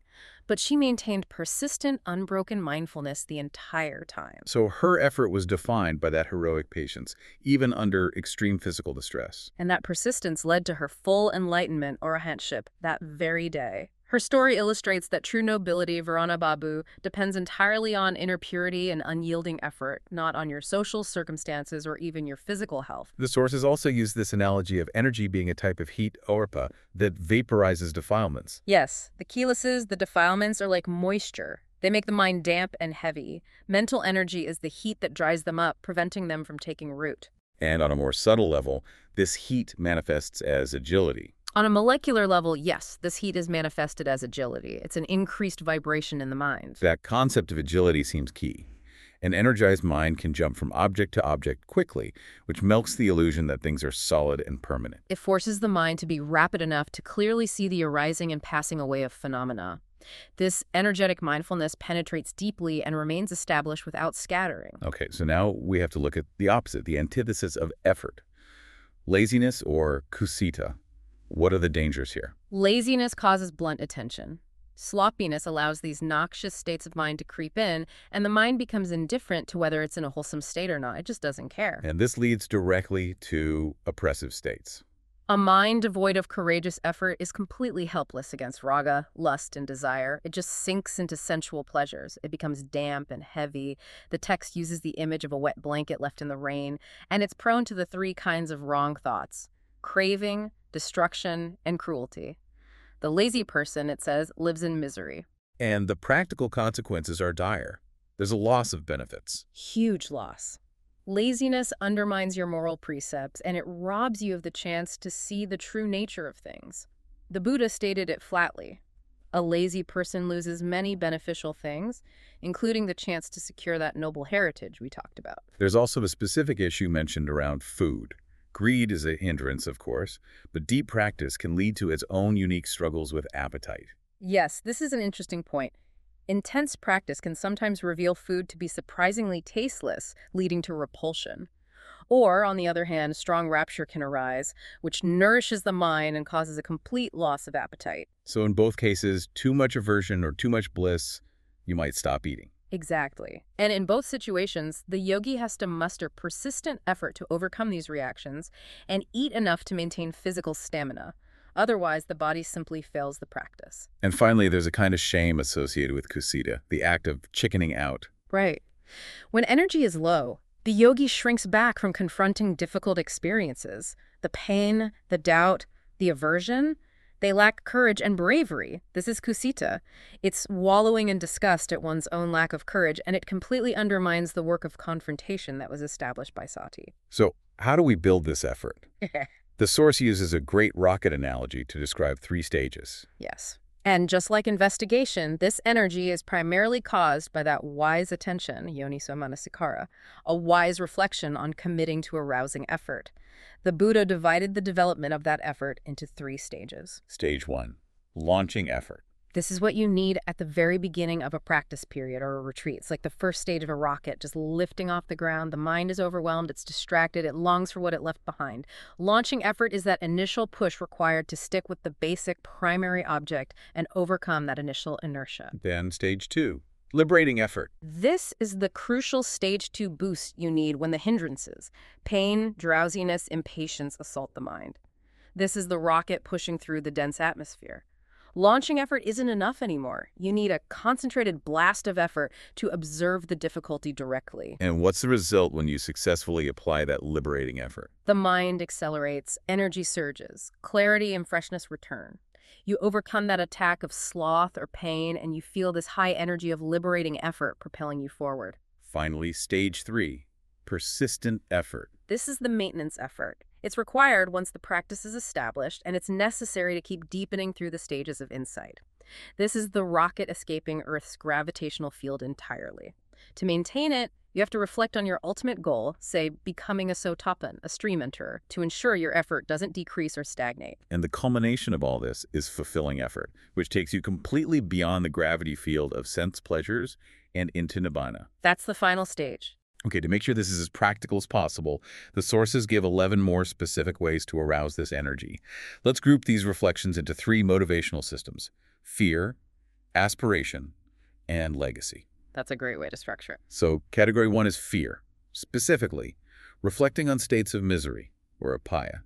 B: But she maintained persistent, unbroken mindfulness the entire time.
A: So her effort was defined by that heroic patience, even under extreme physical distress.
B: And that persistence led to her full enlightenment or arahantship that very day. Her story illustrates that true nobility, Varana Babu, depends entirely on inner purity and unyielding effort, not on your social circumstances or even your physical health.
A: The sources also use this analogy of energy being a type of heat, orpa, that vaporizes defilements.
B: Yes, the kilesas, the defilements, are like moisture. They make the mind damp and heavy. Mental energy is the heat that dries them up, preventing them from taking root.
A: And on a more subtle level, this heat manifests as agility.
B: On a molecular level, yes, this heat is manifested as agility. It's an increased vibration in the mind.
A: That concept of agility seems key. An energized mind can jump from object to object quickly, which melts the illusion that things are solid and permanent.
B: It forces the mind to be rapid enough to clearly see the arising and passing away of phenomena. This energetic mindfulness penetrates deeply and remains established without scattering.
A: Okay, so now we have to look at the opposite, the antithesis of effort. Laziness or kusita. What are the dangers here?
B: Laziness causes blunt attention. Sloppiness allows these noxious states of mind to creep in, and the mind becomes indifferent to whether it's in a wholesome state or not. It just doesn't care.
A: And this leads directly to oppressive states.
B: A mind devoid of courageous effort is completely helpless against raga, lust, and desire. It just sinks into sensual pleasures. It becomes damp and heavy. The text uses the image of a wet blanket left in the rain, and it's prone to the three kinds of wrong thoughts craving, destruction, and cruelty. The lazy person, it says, lives in misery.
A: And the practical consequences are dire. There's a loss of benefits.
B: Huge loss. Laziness undermines your moral precepts, and it robs you of the chance to see the true nature of things. The Buddha stated it flatly. A lazy person loses many beneficial things, including the chance to secure that noble heritage we talked about.
A: There's also a specific issue mentioned around food. Greed is a hindrance, of course, but deep practice can lead to its own unique struggles with appetite.
B: Yes, this is an interesting point. Intense practice can sometimes reveal food to be surprisingly tasteless, leading to repulsion. Or, on the other hand, strong rapture can arise, which nourishes the mind and causes a complete loss of appetite.
A: So in both cases, too much aversion or too much bliss, you might stop eating.
B: Exactly. And in both situations, the yogi has to muster persistent effort to overcome these reactions and eat enough to maintain physical stamina. Otherwise, the body simply fails the practice.
A: And finally, there's a kind of shame associated with kusita, the act of chickening out.
B: Right. When energy is low, the yogi shrinks back from confronting difficult experiences. The pain, the doubt, the aversion, they lack courage and bravery. This is kusita. It's wallowing in disgust at one's own lack of courage, and it completely undermines the work of confrontation that was established by Sati.
A: So how do we build this effort? the source uses a great rocket analogy to describe three stages.
B: Yes. And just like investigation, this energy is primarily caused by that wise attention, yoniso manasikara, a wise reflection on committing to a rousing effort. The Buddha divided the development of that effort into three stages.
A: Stage one, launching effort.
B: This is what you need at the very beginning of a practice period or a retreat. It's like the first stage of a rocket, just lifting off the ground. The mind is overwhelmed, it's distracted, it longs for what it left behind. Launching effort is that initial push required to stick with the basic primary object and overcome that initial inertia.
A: Then stage two, liberating effort.
B: This is the crucial stage two boost you need when the hindrances, pain, drowsiness, impatience assault the mind. This is the rocket pushing through the dense atmosphere. Launching effort isn't enough anymore. You need a concentrated blast of effort to observe the difficulty directly.
A: And what's the result when you successfully apply that liberating effort?
B: The mind accelerates, energy surges, clarity and freshness return. You overcome that attack of sloth or pain, and you feel this high energy of liberating effort propelling you forward.
A: Finally, stage three, persistent effort.
B: This is the maintenance effort. It's required once the practice is established, and it's necessary to keep deepening through the stages of insight. This is the rocket escaping Earth's gravitational field entirely. To maintain it, you have to reflect on your ultimate goal, say becoming a sotapan, a stream enterer, to ensure your effort doesn't decrease or stagnate.
A: And the culmination of all this is fulfilling effort, which takes you completely beyond the gravity field of sense pleasures and into nibbana.
B: That's the final stage.
A: Okay, to make sure this is as practical as possible, the sources give 11 more specific ways to arouse this energy. Let's group these reflections into three motivational systems, fear, aspiration, and legacy.
B: That's a great way to structure it.
A: So category one is fear, specifically reflecting on states of misery, or apaya.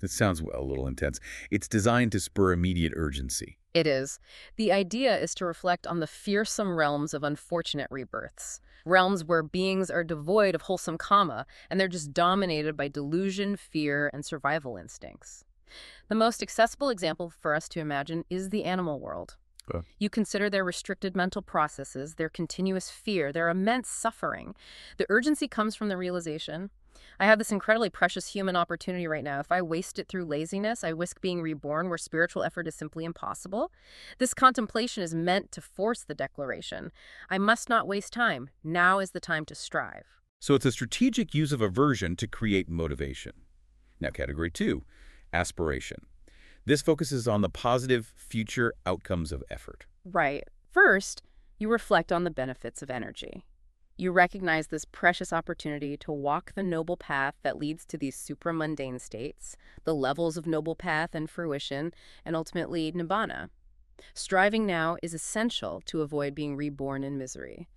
A: This sounds a little intense. It's designed to spur immediate urgency.
B: It is. The idea is to reflect on the fearsome realms of unfortunate rebirths, realms where beings are devoid of wholesome karma, and they're just dominated by delusion, fear, and survival instincts. The most accessible example for us to imagine is the animal world.
A: Okay.
B: You consider their restricted mental processes, their continuous fear, their immense suffering. The urgency comes from the realization I have this incredibly precious human opportunity right now. If I waste it through laziness, I risk being reborn where spiritual effort is simply impossible. This contemplation is meant to force the declaration I must not waste time. Now is the time to strive.
A: So it's a strategic use of aversion to create motivation. Now, category two, aspiration. This focuses on the positive future outcomes of effort.
B: Right. First, you reflect on the benefits of energy. You recognize this precious opportunity to walk the noble path that leads to these supramundane states, the levels of noble path and fruition, and ultimately nibbana. Striving now is essential to avoid being reborn in misery.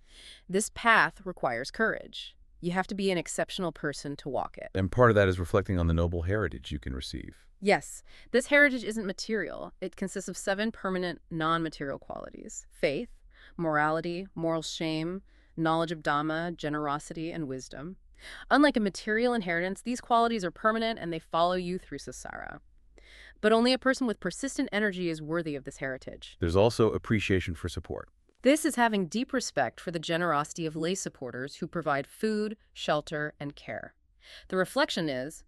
B: This path requires courage. You have to be an exceptional person to walk it.
A: And part of that is reflecting on the noble heritage you can receive.
B: Yes, this heritage isn't material. It consists of seven permanent non-material qualities. Faith, morality, moral shame, knowledge of Dhamma, generosity, and wisdom. Unlike a material inheritance, these qualities are permanent and they follow you through samsara. But only a person with persistent energy is worthy of this heritage.
A: There's also appreciation for support.
B: This is having deep respect for the generosity of lay supporters who provide food, shelter, and care. The reflection is,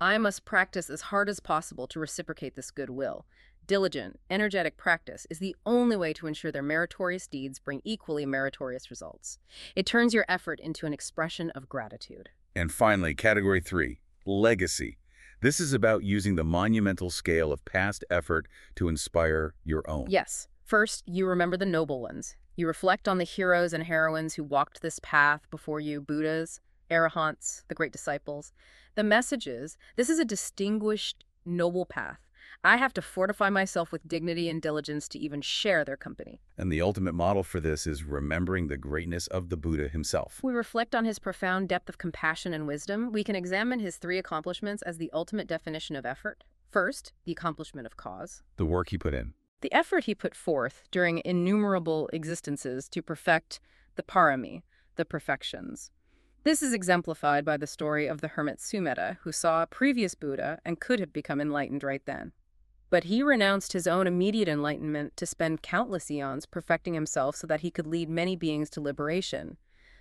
B: I must practice as hard as possible to reciprocate this goodwill, diligent, energetic practice is the only way to ensure their meritorious deeds bring equally meritorious results. It turns your effort into an expression of gratitude.
A: And finally, category three, legacy. This is about using the monumental scale of past effort to inspire your own.
B: Yes. First, you remember the noble ones. You reflect on the heroes and heroines who walked this path before you, Buddhas, Arahants, the great disciples. The message is, this is a distinguished, noble path I have to fortify myself with dignity and diligence to even share their company.
A: And the ultimate model for this is remembering the greatness of the Buddha himself.
B: We reflect on his profound depth of compassion and wisdom, we can examine his three accomplishments as the ultimate definition of effort. First, the accomplishment of cause.
A: The work he put in.
B: The effort he put forth during innumerable existences to perfect the parami, the perfections. This is exemplified by the story of the hermit Sumedha, who saw a previous Buddha and could have become enlightened right then. But he renounced his own immediate enlightenment to spend countless eons perfecting himself so that he could lead many beings to liberation.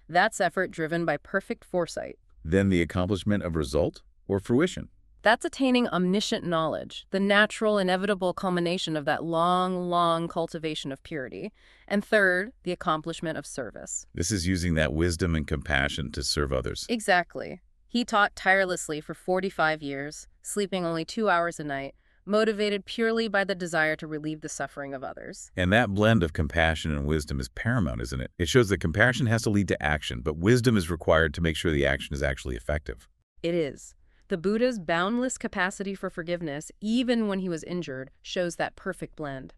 B: That's effort driven by perfect foresight.
A: Then the accomplishment of result or fruition.
B: That's attaining omniscient knowledge, the natural, inevitable culmination of that long, long cultivation of purity. And third, the accomplishment of service.
A: This is using that wisdom and compassion to serve others.
B: Exactly. He taught tirelessly for 45 years, sleeping only two hours a night, motivated purely by the desire to relieve the suffering of others.
A: And that blend of compassion and wisdom is paramount, isn't it? It shows that compassion has to lead to action, but wisdom is required to make sure the action is actually effective.
B: It is. The Buddha's boundless capacity for forgiveness, even when he was injured, shows that perfect blend.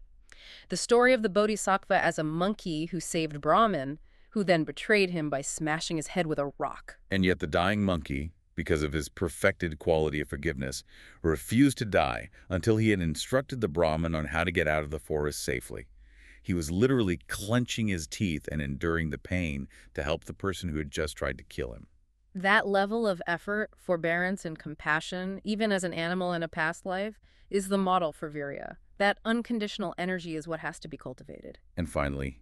B: The story of the Bodhisattva as a monkey who saved Brahman, who then betrayed him by smashing his head with a rock.
A: And yet the dying monkey, because of his perfected quality of forgiveness, refused to die until he had instructed the Brahmin on how to get out of the forest safely. He was literally clenching his teeth and enduring the pain to help the person who had just tried to kill him.
B: That level of effort, forbearance, and compassion, even as an animal in a past life, is the model for virya. That unconditional energy is what has to be cultivated.
A: And finally,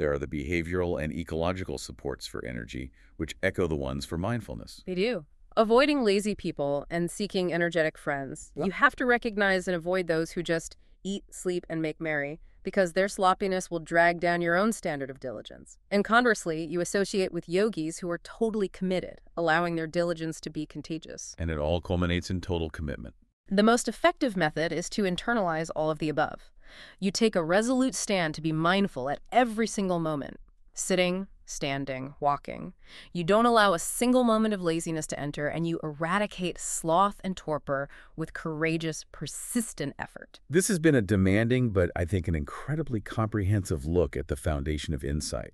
A: there are the behavioral and ecological supports for energy, which echo the ones for mindfulness.
B: They do. Avoiding lazy people and seeking energetic friends.
A: Yep.
B: You have to recognize and avoid those who just eat, sleep, and make merry, because their sloppiness will drag down your own standard of diligence. And conversely, you associate with yogis who are totally committed, allowing their diligence to be contagious.
A: And it all culminates in total commitment.
B: The most effective method is to internalize all of the above. You take a resolute stand to be mindful at every single moment sitting, standing, walking. You don't allow a single moment of laziness to enter, and you eradicate sloth and torpor with courageous, persistent effort.
A: This has been a demanding, but I think an incredibly comprehensive look at the foundation of insight.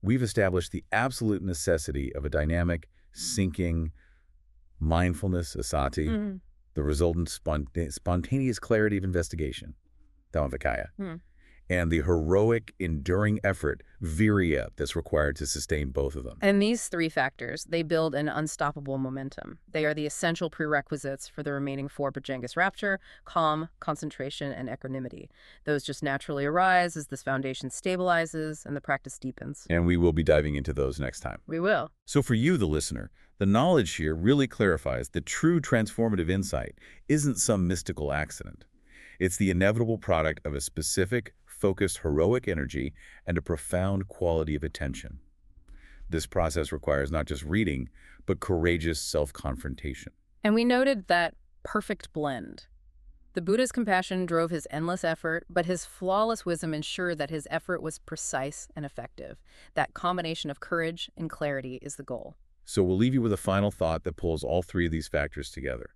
A: We've established the absolute necessity of a dynamic, sinking, mindfulness, asati,
B: Mm-hmm.
A: the resultant spontaneous clarity of investigation, Dhammavicaya,
B: Hmm.
A: and the heroic, enduring effort, virya, that's required to sustain both of them.
B: And these three factors, they build an unstoppable momentum. They are the essential prerequisites for the remaining four Bojjhangas rapture, calm, concentration, and equanimity. Those just naturally arise as this foundation stabilizes and the practice deepens.
A: And we will be diving into those next time.
B: We will.
A: So for you, the listener, the knowledge here really clarifies that true transformative insight isn't some mystical accident. It's the inevitable product of a specific, focused, heroic energy and a profound quality of attention. This process requires not just reading, but courageous self-confrontation.
B: And we noted that perfect blend. The Buddha's compassion drove his endless effort, but his flawless wisdom ensured that his effort was precise and effective. That combination of courage and clarity is the goal.
A: So we'll leave you with a final thought that pulls all three of these factors together.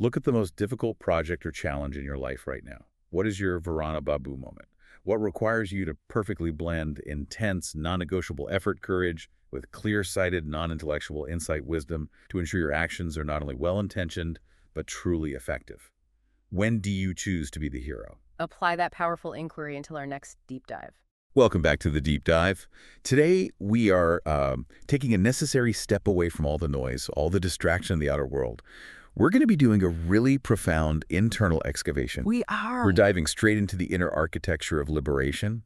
A: Look at the most difficult project or challenge in your life right now. What is your Varana Babu moment? What requires you to perfectly blend intense, non-negotiable effort courage with clear-sighted, non-intellectual insight wisdom to ensure your actions are not only well-intentioned, but truly effective? When do you choose to be the hero?
B: Apply that powerful inquiry until our next deep dive.
A: Welcome back to the Deep Dive. Today, we are um, taking a necessary step away from all the noise, all the distraction in the outer world. We're going to be doing a really profound internal excavation.
B: We are.
A: We're diving straight into the inner architecture of liberation.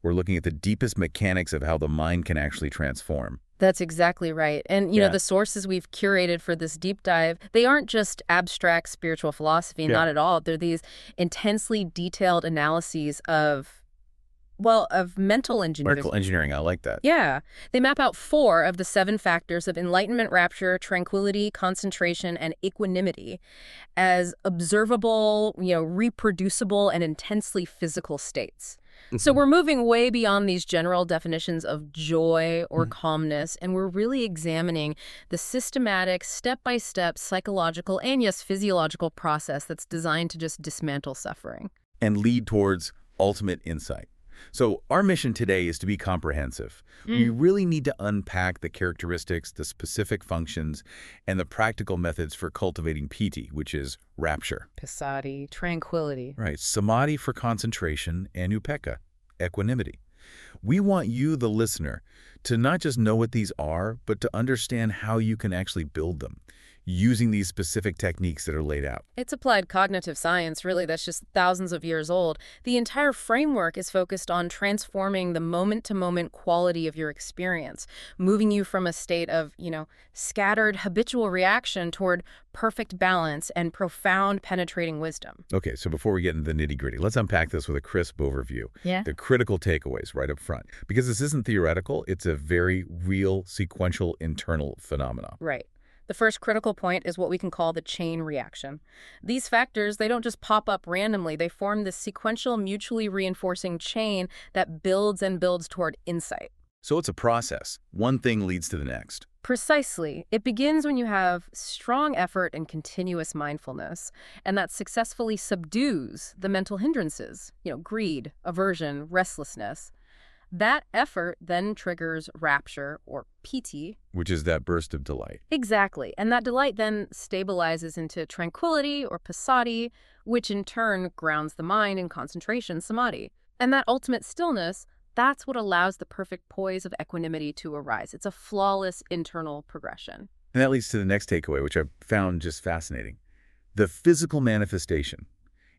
A: We're looking at the deepest mechanics of how the mind can actually transform.
B: That's exactly right. And, you
A: Yeah.
B: know, the sources we've curated for this deep dive, they aren't just abstract spiritual philosophy,
A: Yeah.
B: not at all. They're these intensely detailed analyses of, well, of mental engineering.
A: Medical engineering, I like that.
B: Yeah. They map out four of the seven factors of enlightenment, rapture, tranquility, concentration, and equanimity as observable, you know, reproducible, and intensely physical states. So we're moving way beyond these general definitions of joy or
A: Mhm.
B: calmness, and we're really examining the systematic, step-by-step psychological and, yes, physiological process that's designed to just dismantle suffering.
A: And lead towards ultimate insight. So our mission today is to be comprehensive. We mm. really need to unpack the characteristics, the specific functions, and the practical methods for cultivating piti, which is rapture.
B: Passaddhi, tranquility.
A: Right, samadhi for concentration, and upekkha, equanimity. We want you, the listener, to not just know what these are, but to understand how you can actually build them, using these specific techniques that are laid out.
B: It's applied cognitive science, really, that's just thousands of years old. The entire framework is focused on transforming the moment to moment quality of your experience, moving you from a state of, you know, scattered habitual reaction toward perfect balance and profound penetrating wisdom.
A: Okay, so before we get into the nitty-gritty, let's unpack this with a crisp overview.
B: Yeah.
A: The critical takeaways right up front. Because this isn't theoretical, it's a very real, sequential, internal phenomena.
B: Right. The first critical point is what we can call the chain reaction. These factors, they don't just pop up randomly. They form this sequential, mutually reinforcing chain that builds and builds toward insight.
A: So it's a process. One thing leads to the next.
B: Precisely. It begins when you have strong effort and continuous mindfulness, and that successfully subdues the mental hindrances, you know, greed, aversion, restlessness. That effort then triggers rapture or piti.
A: which is that burst of delight.
B: Exactly. And that delight then stabilizes into tranquility or passaddhi, which in turn grounds the mind in concentration, samadhi. And that ultimate stillness, that's what allows the perfect poise of equanimity to arise. It's a flawless internal progression.
A: And that leads to the next takeaway, which I found just fascinating. The physical manifestation.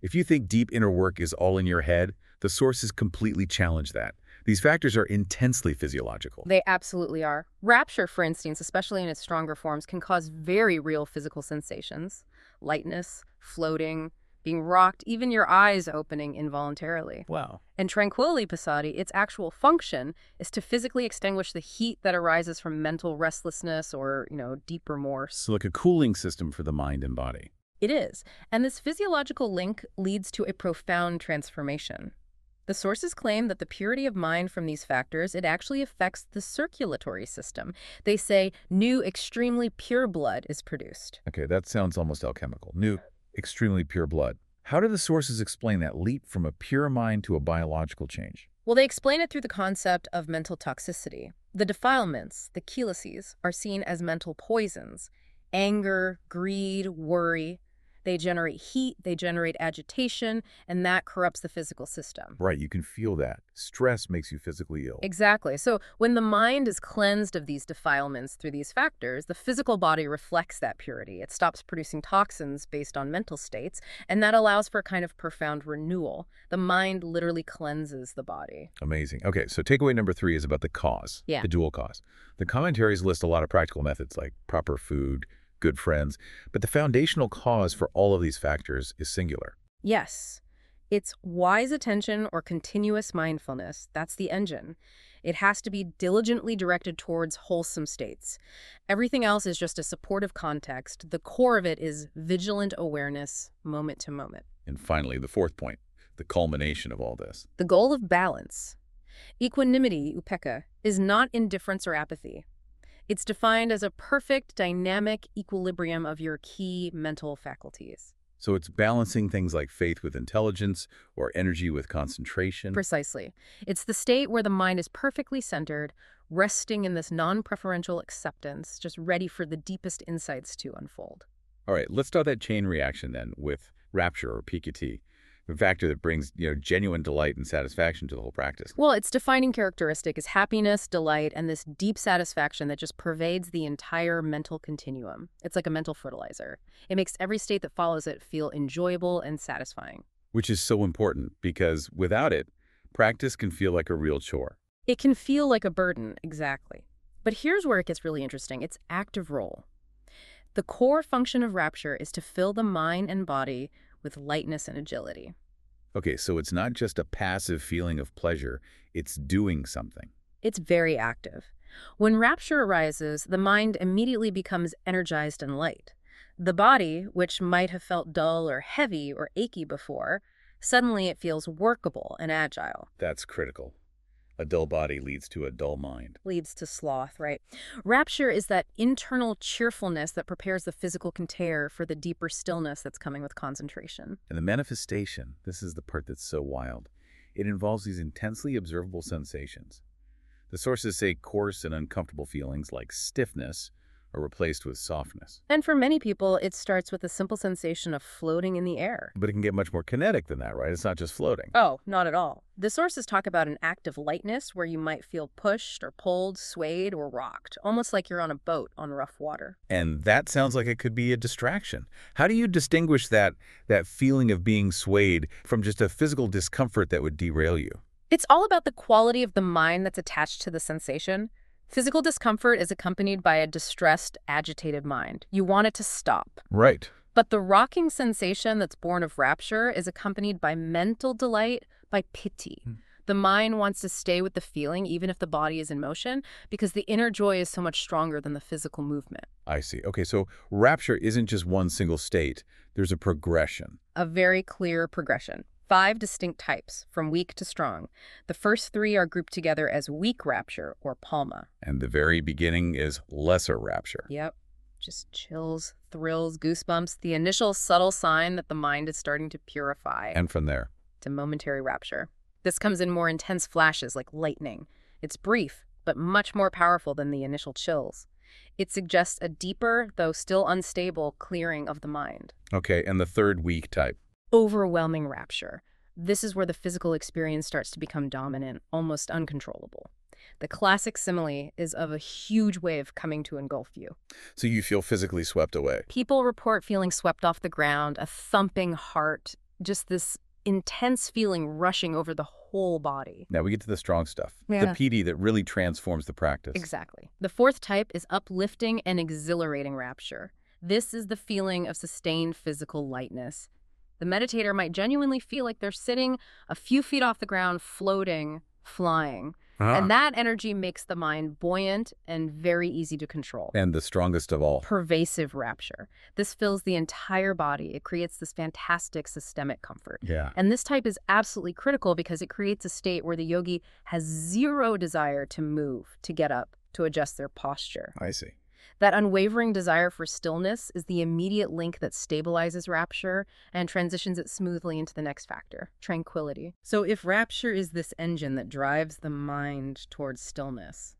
A: If you think deep inner work is all in your head, the sources completely challenge that. These factors are intensely physiological.
B: They absolutely are. Rapture, for instance, especially in its stronger forms, can cause very real physical sensations. Lightness, floating, being rocked, even your eyes opening involuntarily.
A: Wow.
B: And tranquility passaddhi, its actual function is to physically extinguish the heat that arises from mental restlessness or, you know, deep remorse.
A: So like a cooling system for the mind and body.
B: It is. And this physiological link leads to a profound transformation. The sources claim that the purity of mind from these factors, it actually affects the circulatory system. They say new extremely pure blood is produced.
A: Okay, that sounds almost alchemical. New, extremely pure blood. How do the sources explain that leap from a pure mind to a biological change?
B: Well, they explain it through the concept of mental toxicity. The defilements, the kilesas, are seen as mental poisons. Anger, greed, worry, they generate heat, they generate agitation, and that corrupts the physical system.
A: Right, you can feel that. Stress makes you physically ill.
B: Exactly. So when the mind is cleansed of these defilements through these factors, the physical body reflects that purity. It stops producing toxins based on mental states, and that allows for a kind of profound renewal. The mind literally cleanses the body.
A: Amazing. Okay, so takeaway number three is about the cause,
B: Yeah.
A: the dual cause. The commentaries list a lot of practical methods like proper food, good friends, but the foundational cause for all of these factors is singular.
B: Yes, it's wise attention or continuous mindfulness. That's the engine. It has to be diligently directed towards wholesome states. Everything else is just a supportive context. The core of it is vigilant awareness, moment to moment.
A: And finally, the fourth point, the culmination of all this.
B: The goal of balance. Equanimity, upekkha, is not indifference or apathy. It's defined as a perfect dynamic equilibrium of your key mental faculties.
A: So it's balancing things like faith with intelligence or energy with concentration.
B: Precisely. It's the state where the mind is perfectly centered, resting in this non-preferential acceptance, just ready for the deepest insights to unfold.
A: All right, let's start that chain reaction then with rapture or pikati, a factor that brings, you know, genuine delight and satisfaction to the whole practice.
B: Well, its defining characteristic is happiness, delight, and this deep satisfaction that just pervades the entire mental continuum. It's like a mental fertilizer. It makes every state that follows it feel enjoyable and satisfying.
A: Which is so important because without it, practice can feel like a real chore.
B: It can feel like a burden, exactly. But here's where it gets really interesting. Its active role. The core function of rapture is to fill the mind and body with lightness and agility.
A: Okay, so it's not just a passive feeling of pleasure, it's doing something.
B: It's very active. When rapture arises, the mind immediately becomes energized and light. The body, which might have felt dull or heavy or achy before, suddenly it feels workable and agile.
A: That's critical. A dull body leads to a dull mind.
B: leads to sloth, right? Rapture is that internal cheerfulness that prepares the physical container for the deeper stillness that's coming with concentration.
A: And the manifestation, this is the part that's so wild. It involves these intensely observable sensations. The sources say coarse and uncomfortable feelings like stiffness are replaced with softness.
B: And for many people, it starts with a simple sensation of floating in the air.
A: But it can get much more kinetic than that, right? It's not just floating.
B: Oh, not at all. The sources talk about an act of lightness where you might feel pushed or pulled, swayed, or rocked, almost like you're on a boat on rough water.
A: And that sounds like it could be a distraction. How do you distinguish that that feeling of being swayed from just a physical discomfort that would derail you?
B: It's all about the quality of the mind that's attached to the sensation. Physical discomfort is accompanied by a distressed, agitated mind. You want it to stop.
A: Right.
B: But the rocking sensation that's born of rapture is accompanied by mental delight, by piti.
A: Hmm.
B: The mind wants to stay with the feeling even if the body is in motion because the inner joy is so much stronger than the physical movement.
A: I see. Okay, so rapture isn't just one single state. There's a progression.
B: A very clear progression. Five distinct types, from weak to strong. The first three are grouped together as weak rapture, or palma.
A: And the very beginning is lesser rapture.
B: Yep. Just chills, thrills, goosebumps, the initial subtle sign that the mind is starting to purify.
A: And from there,
B: to momentary rapture. This comes in more intense flashes like lightning. It's brief, but much more powerful than the initial chills. It suggests a deeper, though still unstable, clearing of the mind.
A: okay, and the third weak type.
B: Overwhelming rapture. This is where the physical experience starts to become dominant, almost uncontrollable. The classic simile is of a huge wave coming to engulf you.
A: So you feel physically swept away.
B: People report feeling swept off the ground, a thumping heart, just this intense feeling rushing over the whole body.
A: Now we get to the strong stuff.
B: Yeah.
A: The piti that really transforms the practice.
B: Exactly. The fourth type is uplifting and exhilarating rapture. This is the feeling of sustained physical lightness. The meditator might genuinely feel like they're sitting a few feet off the ground, floating, flying.
A: Ah.
B: And that energy makes the mind buoyant and very easy to control.
A: And the strongest of all.
B: Pervasive rapture. This fills the entire body. It creates this fantastic systemic comfort.
A: Yeah.
B: And this type is absolutely critical because it creates a state where the yogi has zero desire to move, to get up, to adjust their posture.
A: I see.
B: That unwavering desire for stillness is the immediate link that stabilizes rapture and transitions it smoothly into the next factor, tranquility. So if rapture is this engine that drives the mind towards stillness,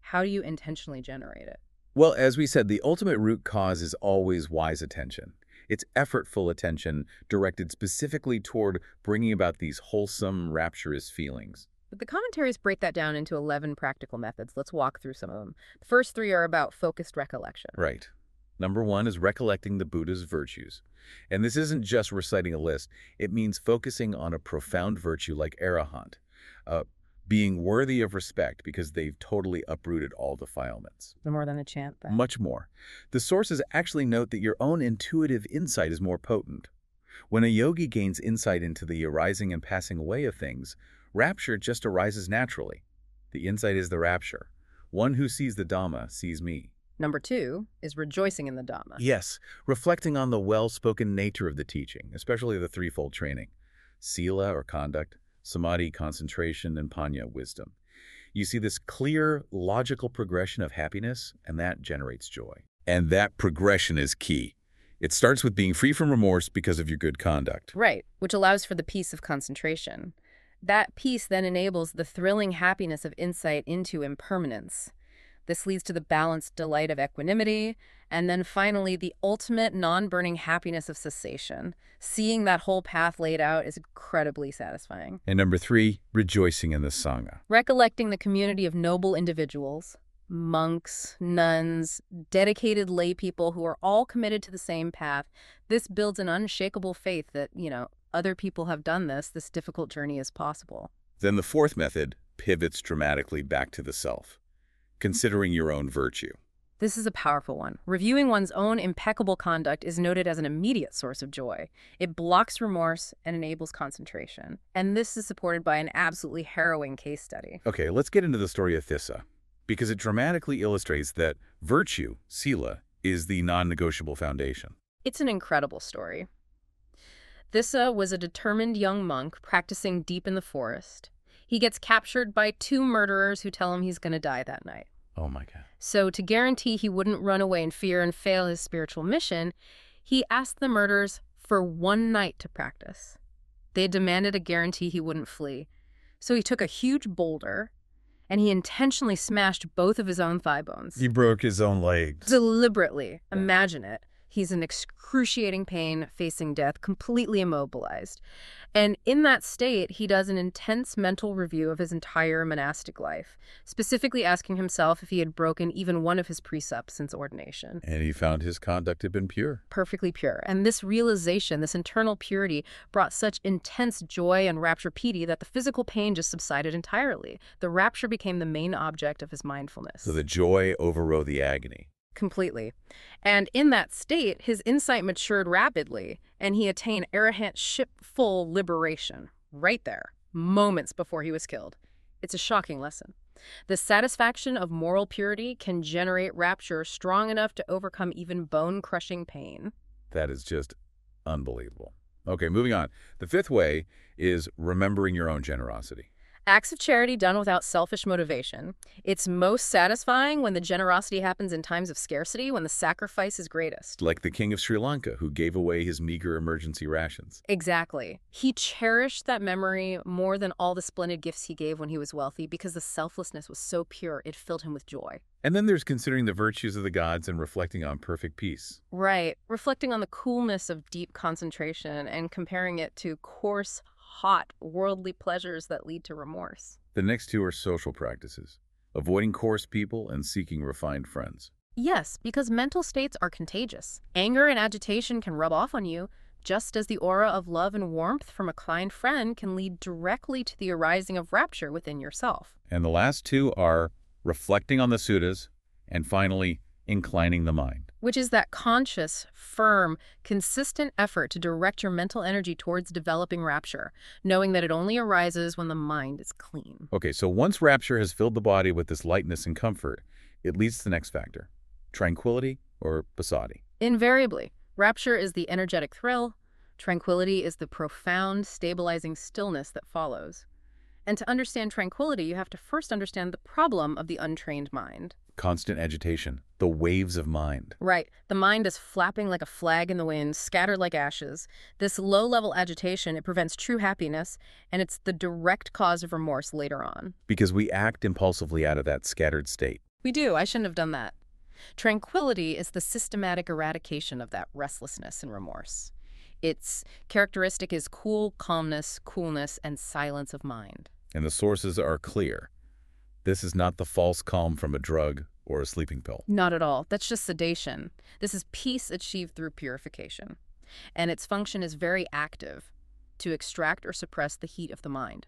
B: how do you intentionally generate it?
A: Well, as we said, the ultimate root cause is always wise attention. It's effortful attention directed specifically toward bringing about these wholesome, rapturous feelings.
B: But the commentaries break that down into 11 practical methods. Let's walk through some of them. The first three are about focused recollection.
A: Right. Number one is recollecting the Buddha's virtues. And this isn't just reciting a list. It means focusing on a profound virtue like arahant, uh, being worthy of respect because they've totally uprooted all defilements.
B: More than a chant. Then.
A: Much more. The sources actually note that your own intuitive insight is more potent. When a yogi gains insight into the arising and passing away of things, rapture just arises naturally. The insight is the rapture. One who sees the Dhamma sees me.
B: Number two is rejoicing in the Dhamma.
A: Yes, reflecting on the well-spoken nature of the teaching, especially the threefold training, sila or conduct, samadhi, concentration, and panya, wisdom. You see this clear, logical progression of happiness, and that generates joy. And that progression is key. It starts with being free from remorse because of your good conduct.
B: Right, which allows for the peace of concentration. That peace then enables the thrilling happiness of insight into impermanence. This leads to the balanced delight of equanimity, and then finally the ultimate non-burning happiness of cessation. Seeing that whole path laid out is incredibly satisfying.
A: And number three, rejoicing in the Sangha.
B: Recollecting the community of noble individuals, monks, nuns, dedicated lay people who are all committed to the same path, this builds an unshakable faith that, you know, other people have done this, this difficult journey is possible.
A: Then the fourth method pivots dramatically back to the self, considering your own virtue.
B: This is a powerful one. Reviewing one's own impeccable conduct is noted as an immediate source of joy. It blocks remorse and enables concentration. And this is supported by an absolutely harrowing case study.
A: Okay, let's get into the story of Thissa, because it dramatically illustrates that virtue, sila, is the non-negotiable foundation.
B: It's an incredible story. Thissa was a determined young monk practicing deep in the forest. He gets captured by two murderers who tell him he's going to die that night.
A: Oh my God.
B: So, to guarantee he wouldn't run away in fear and fail his spiritual mission, he asked the murderers for one night to practice. They demanded a guarantee he wouldn't flee. So he took a huge boulder and he intentionally smashed both of his own thigh bones.
A: He broke his own legs.
B: Deliberately. Imagine it. He's in excruciating pain, facing death, completely immobilized. And in that state, he does an intense mental review of his entire monastic life, specifically asking himself if he had broken even one of his precepts since ordination.
A: And he found his conduct had been pure.
B: Perfectly pure. And this realization, this internal purity, brought such intense joy and rapture piti that the physical pain just subsided entirely. The rapture became the main object of his mindfulness.
A: So the joy overrode the agony.
B: Completely. And in that state, his insight matured rapidly, and he attained arahant shipful liberation right there, moments before he was killed. It's a shocking lesson. The satisfaction of moral purity can generate rapture strong enough to overcome even bone-crushing pain.
A: That is just unbelievable. Okay, moving on. The fifth way is remembering your own generosity.
B: Acts of charity done without selfish motivation. It's most satisfying when the generosity happens in times of scarcity, when the sacrifice is greatest.
A: Like the king of Sri Lanka, who gave away his meager emergency rations.
B: Exactly. He cherished that memory more than all the splendid gifts he gave when he was wealthy because the selflessness was so pure it filled him with joy.
A: And then there's considering the virtues of the gods and reflecting on perfect peace.
B: Right. Reflecting on the coolness of deep concentration and comparing it to coarse, hot, worldly pleasures that lead to remorse.
A: The next two are social practices, avoiding coarse people and seeking refined friends.
B: Yes, because mental states are contagious. Anger and agitation can rub off on you, just as the aura of love and warmth from a kind friend can lead directly to the arising of rapture within yourself.
A: And the last two are reflecting on the suttas and finally inclining the mind.
B: Which is that conscious, firm, consistent effort to direct your mental energy towards developing rapture, knowing that it only arises when the mind is clean.
A: Okay, so once rapture has filled the body with this lightness and comfort, it leads to the next factor, tranquility or passaddhi.
B: Invariably, rapture is the energetic thrill, tranquility is the profound, stabilizing stillness that follows. And to understand tranquility, you have to first understand the problem of the untrained mind.
A: Constant agitation, the waves of mind.
B: Right. The mind is flapping like a flag in the wind, scattered like ashes. This low-level agitation, it prevents true happiness, and it's the direct cause of remorse later on.
A: Because we act impulsively out of that scattered state.
B: We do. I shouldn't have done that. Tranquility is the systematic eradication of that restlessness and remorse. Its characteristic is cool calmness, coolness, and silence of mind.
A: And the sources are clear. This is not the false calm from a drug or a sleeping pill.
B: Not at all. That's just sedation. This is peace achieved through purification. And its function is very active, to extract or suppress the heat of the mind.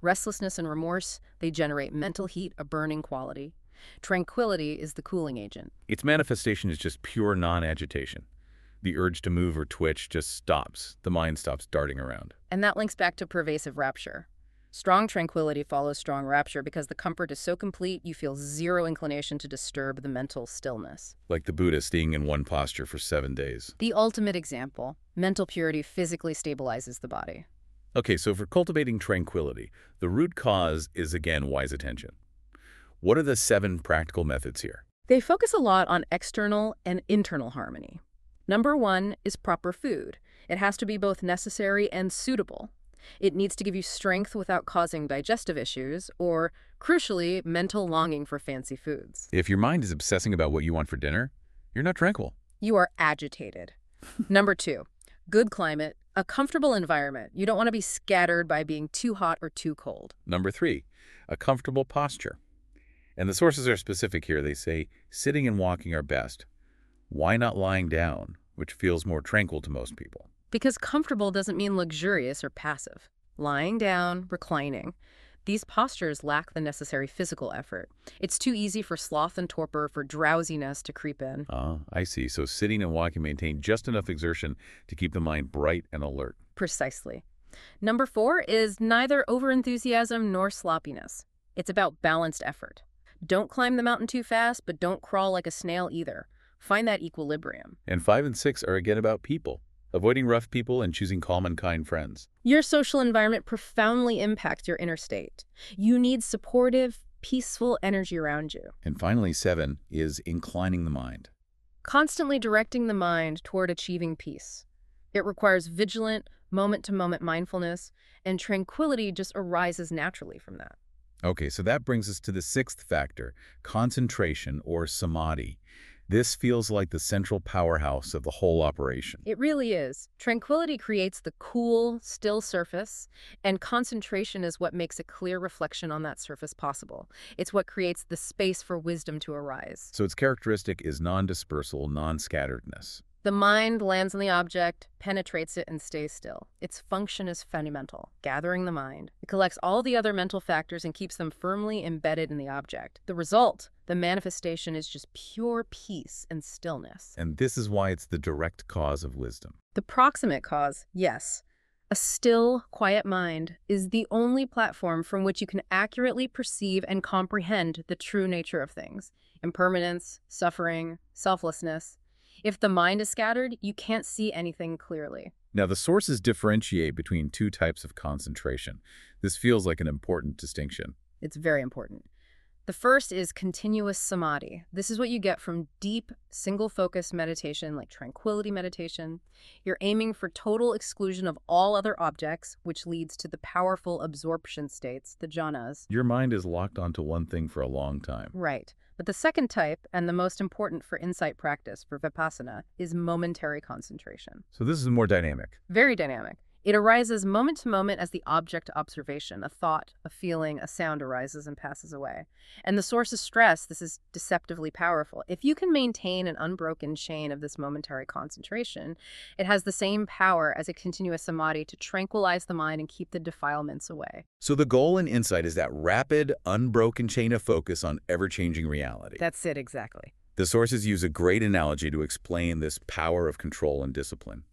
B: Restlessness and remorse, they generate mental heat, a burning quality. Tranquility is the cooling agent.
A: Its manifestation is just pure non-agitation. The urge to move or twitch just stops. The mind stops darting around.
B: And that links back to pervasive rapture. Strong tranquility follows strong rapture because the comfort is so complete you feel zero inclination to disturb the mental stillness.
A: Like the Buddha staying in one posture for seven days.
B: The ultimate example, mental purity physically stabilizes the body.
A: Okay, so for cultivating tranquility, the root cause is again wise attention. What are the seven practical methods here?
B: They focus a lot on external and internal harmony. Number one is proper food. It has to be both necessary and suitable. It needs to give you strength without causing digestive issues or, crucially, mental longing for fancy foods.
A: If your mind is obsessing about what you want for dinner, you're not tranquil.
B: You are agitated. Number two, good climate, a comfortable environment. You don't want to be scattered by being too hot or too cold.
A: Number three, a comfortable posture. And the sources are specific here. They say sitting and walking are best. Why not lying down, which feels more tranquil to most people?
B: Because comfortable doesn't mean luxurious or passive. Lying down, reclining. These postures lack the necessary physical effort. It's too easy for sloth and torpor, for drowsiness to creep in.
A: Ah, I see. So sitting and walking maintain just enough exertion to keep the mind bright and alert.
B: Precisely. Number four is neither overenthusiasm nor sloppiness. It's about balanced effort. Don't climb the mountain too fast, but don't crawl like a snail either. Find that equilibrium.
A: And five and six are again about people avoiding rough people and choosing calm and kind friends.
B: Your social environment profoundly impacts your inner state. You need supportive, peaceful energy around you.
A: And finally, seven is inclining the mind.
B: Constantly directing the mind toward achieving peace. It requires vigilant, moment-to-moment -moment mindfulness, and tranquility just arises naturally from that.
A: Okay, so that brings us to the sixth factor, concentration or samadhi. This feels like the central powerhouse of the whole operation.
B: It really is. Tranquility creates the cool, still surface, and concentration is what makes a clear reflection on that surface possible. It's what creates the space for wisdom to arise.
A: So its characteristic is non-dispersal, non-scatteredness.
B: The mind lands on the object, penetrates it, and stays still. Its function is fundamental, gathering the mind. It collects all the other mental factors and keeps them firmly embedded in the object. The result, the manifestation, is just pure peace and stillness.
A: And this is why it's the direct cause of wisdom.
B: The proximate cause, yes. A still, quiet mind is the only platform from which you can accurately perceive and comprehend the true nature of things. Impermanence, suffering, selflessness, if the mind is scattered, you can't see anything clearly.
A: Now, the sources differentiate between two types of concentration. This feels like an important distinction.
B: It's very important. The first is continuous samadhi. This is what you get from deep, single-focus meditation like tranquility meditation. You're aiming for total exclusion of all other objects, which leads to the powerful absorption states, the jhanas.
A: Your mind is locked onto one thing for a long time.
B: Right. But the second type, and the most important for insight practice for Vipassana, is momentary concentration.
A: So this is more dynamic.
B: Very dynamic. It arises moment to moment as the object observation, a thought, a feeling, a sound arises and passes away. And the source of stress, this is deceptively powerful. If you can maintain an unbroken chain of this momentary concentration, it has the same power as a continuous samadhi to tranquilize the mind and keep the defilements away.
A: So the goal in insight is that rapid, unbroken chain of focus on ever-changing reality.
B: That's it, exactly.
A: The sources use a great analogy to explain this power of control and discipline.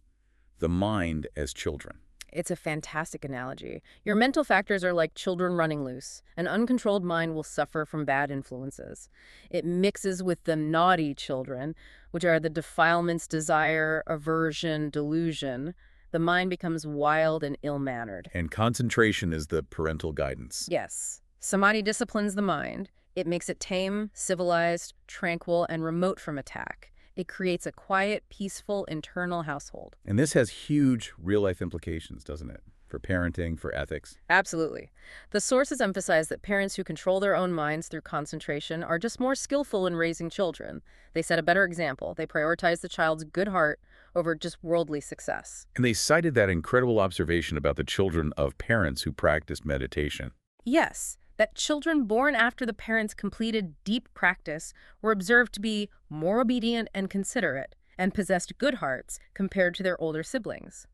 A: The mind as children.
B: It's a fantastic analogy. Your mental factors are like children running loose. An uncontrolled mind will suffer from bad influences. It mixes with the naughty children, which are the defilements, desire, aversion, delusion. The mind becomes wild and ill-mannered.
A: And concentration is the parental guidance.
B: Yes. Samadhi disciplines the mind. It makes it tame, civilized, tranquil, and remote from attack. It creates a quiet, peaceful, internal household.
A: And this has huge real-life implications, doesn't it? For parenting, for ethics.
B: Absolutely. The sources emphasize that parents who control their own minds through concentration are just more skillful in raising children. They set a better example. They prioritize the child's good heart over just worldly success.
A: And they cited that incredible observation about the children of parents who practiced meditation.
B: Yes, that children born after the parents completed deep practice were observed to be more obedient and considerate and possessed good hearts compared to their older siblings.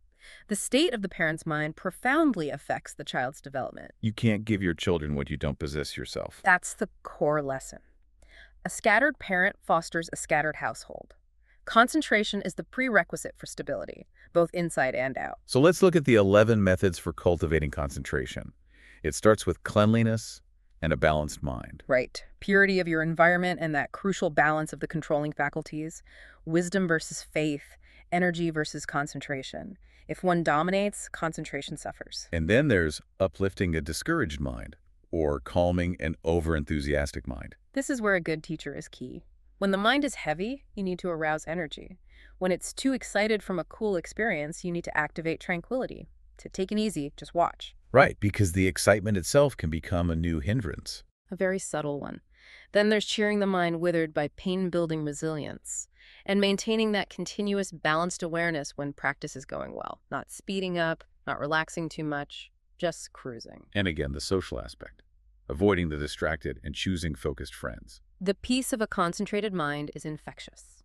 B: The state of the parent's mind profoundly affects the child's development.
A: You can't give your children what you don't possess yourself.
B: That's the core lesson. A scattered parent fosters a scattered household. Concentration is the prerequisite for stability, both inside and out.
A: So let's look at the 11 methods for cultivating concentration. It starts with cleanliness and a balanced mind.
B: Right. Purity of your environment and that crucial balance of the controlling faculties. Wisdom versus faith. Energy versus concentration. If one dominates, concentration suffers.
A: And then there's uplifting a discouraged mind, or calming an over-enthusiastic mind.
B: This is where a good teacher is key. When the mind is heavy, you need to arouse energy. When it's too excited from a cool experience, you need to activate tranquility. To take it easy, just watch.
A: Right, because the excitement itself can become a new hindrance.
B: A very subtle one. Then there's cheering the mind withered by pain-building resilience and maintaining that continuous balanced awareness when practice is going well. Not speeding up, not relaxing too much, just cruising.
A: And again, the social aspect. Avoiding the distracted and choosing focused friends.
B: The peace of a concentrated mind is infectious.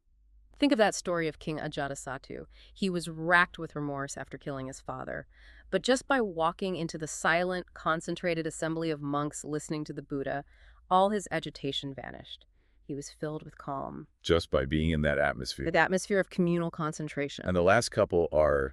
B: Think of that story of King Ajatasattu. He was racked with remorse after killing his father. But just by walking into the silent, concentrated assembly of monks listening to the Buddha, all his agitation vanished. He was filled with calm.
A: Just by being in that atmosphere.
B: The atmosphere of communal concentration.
A: And the last couple are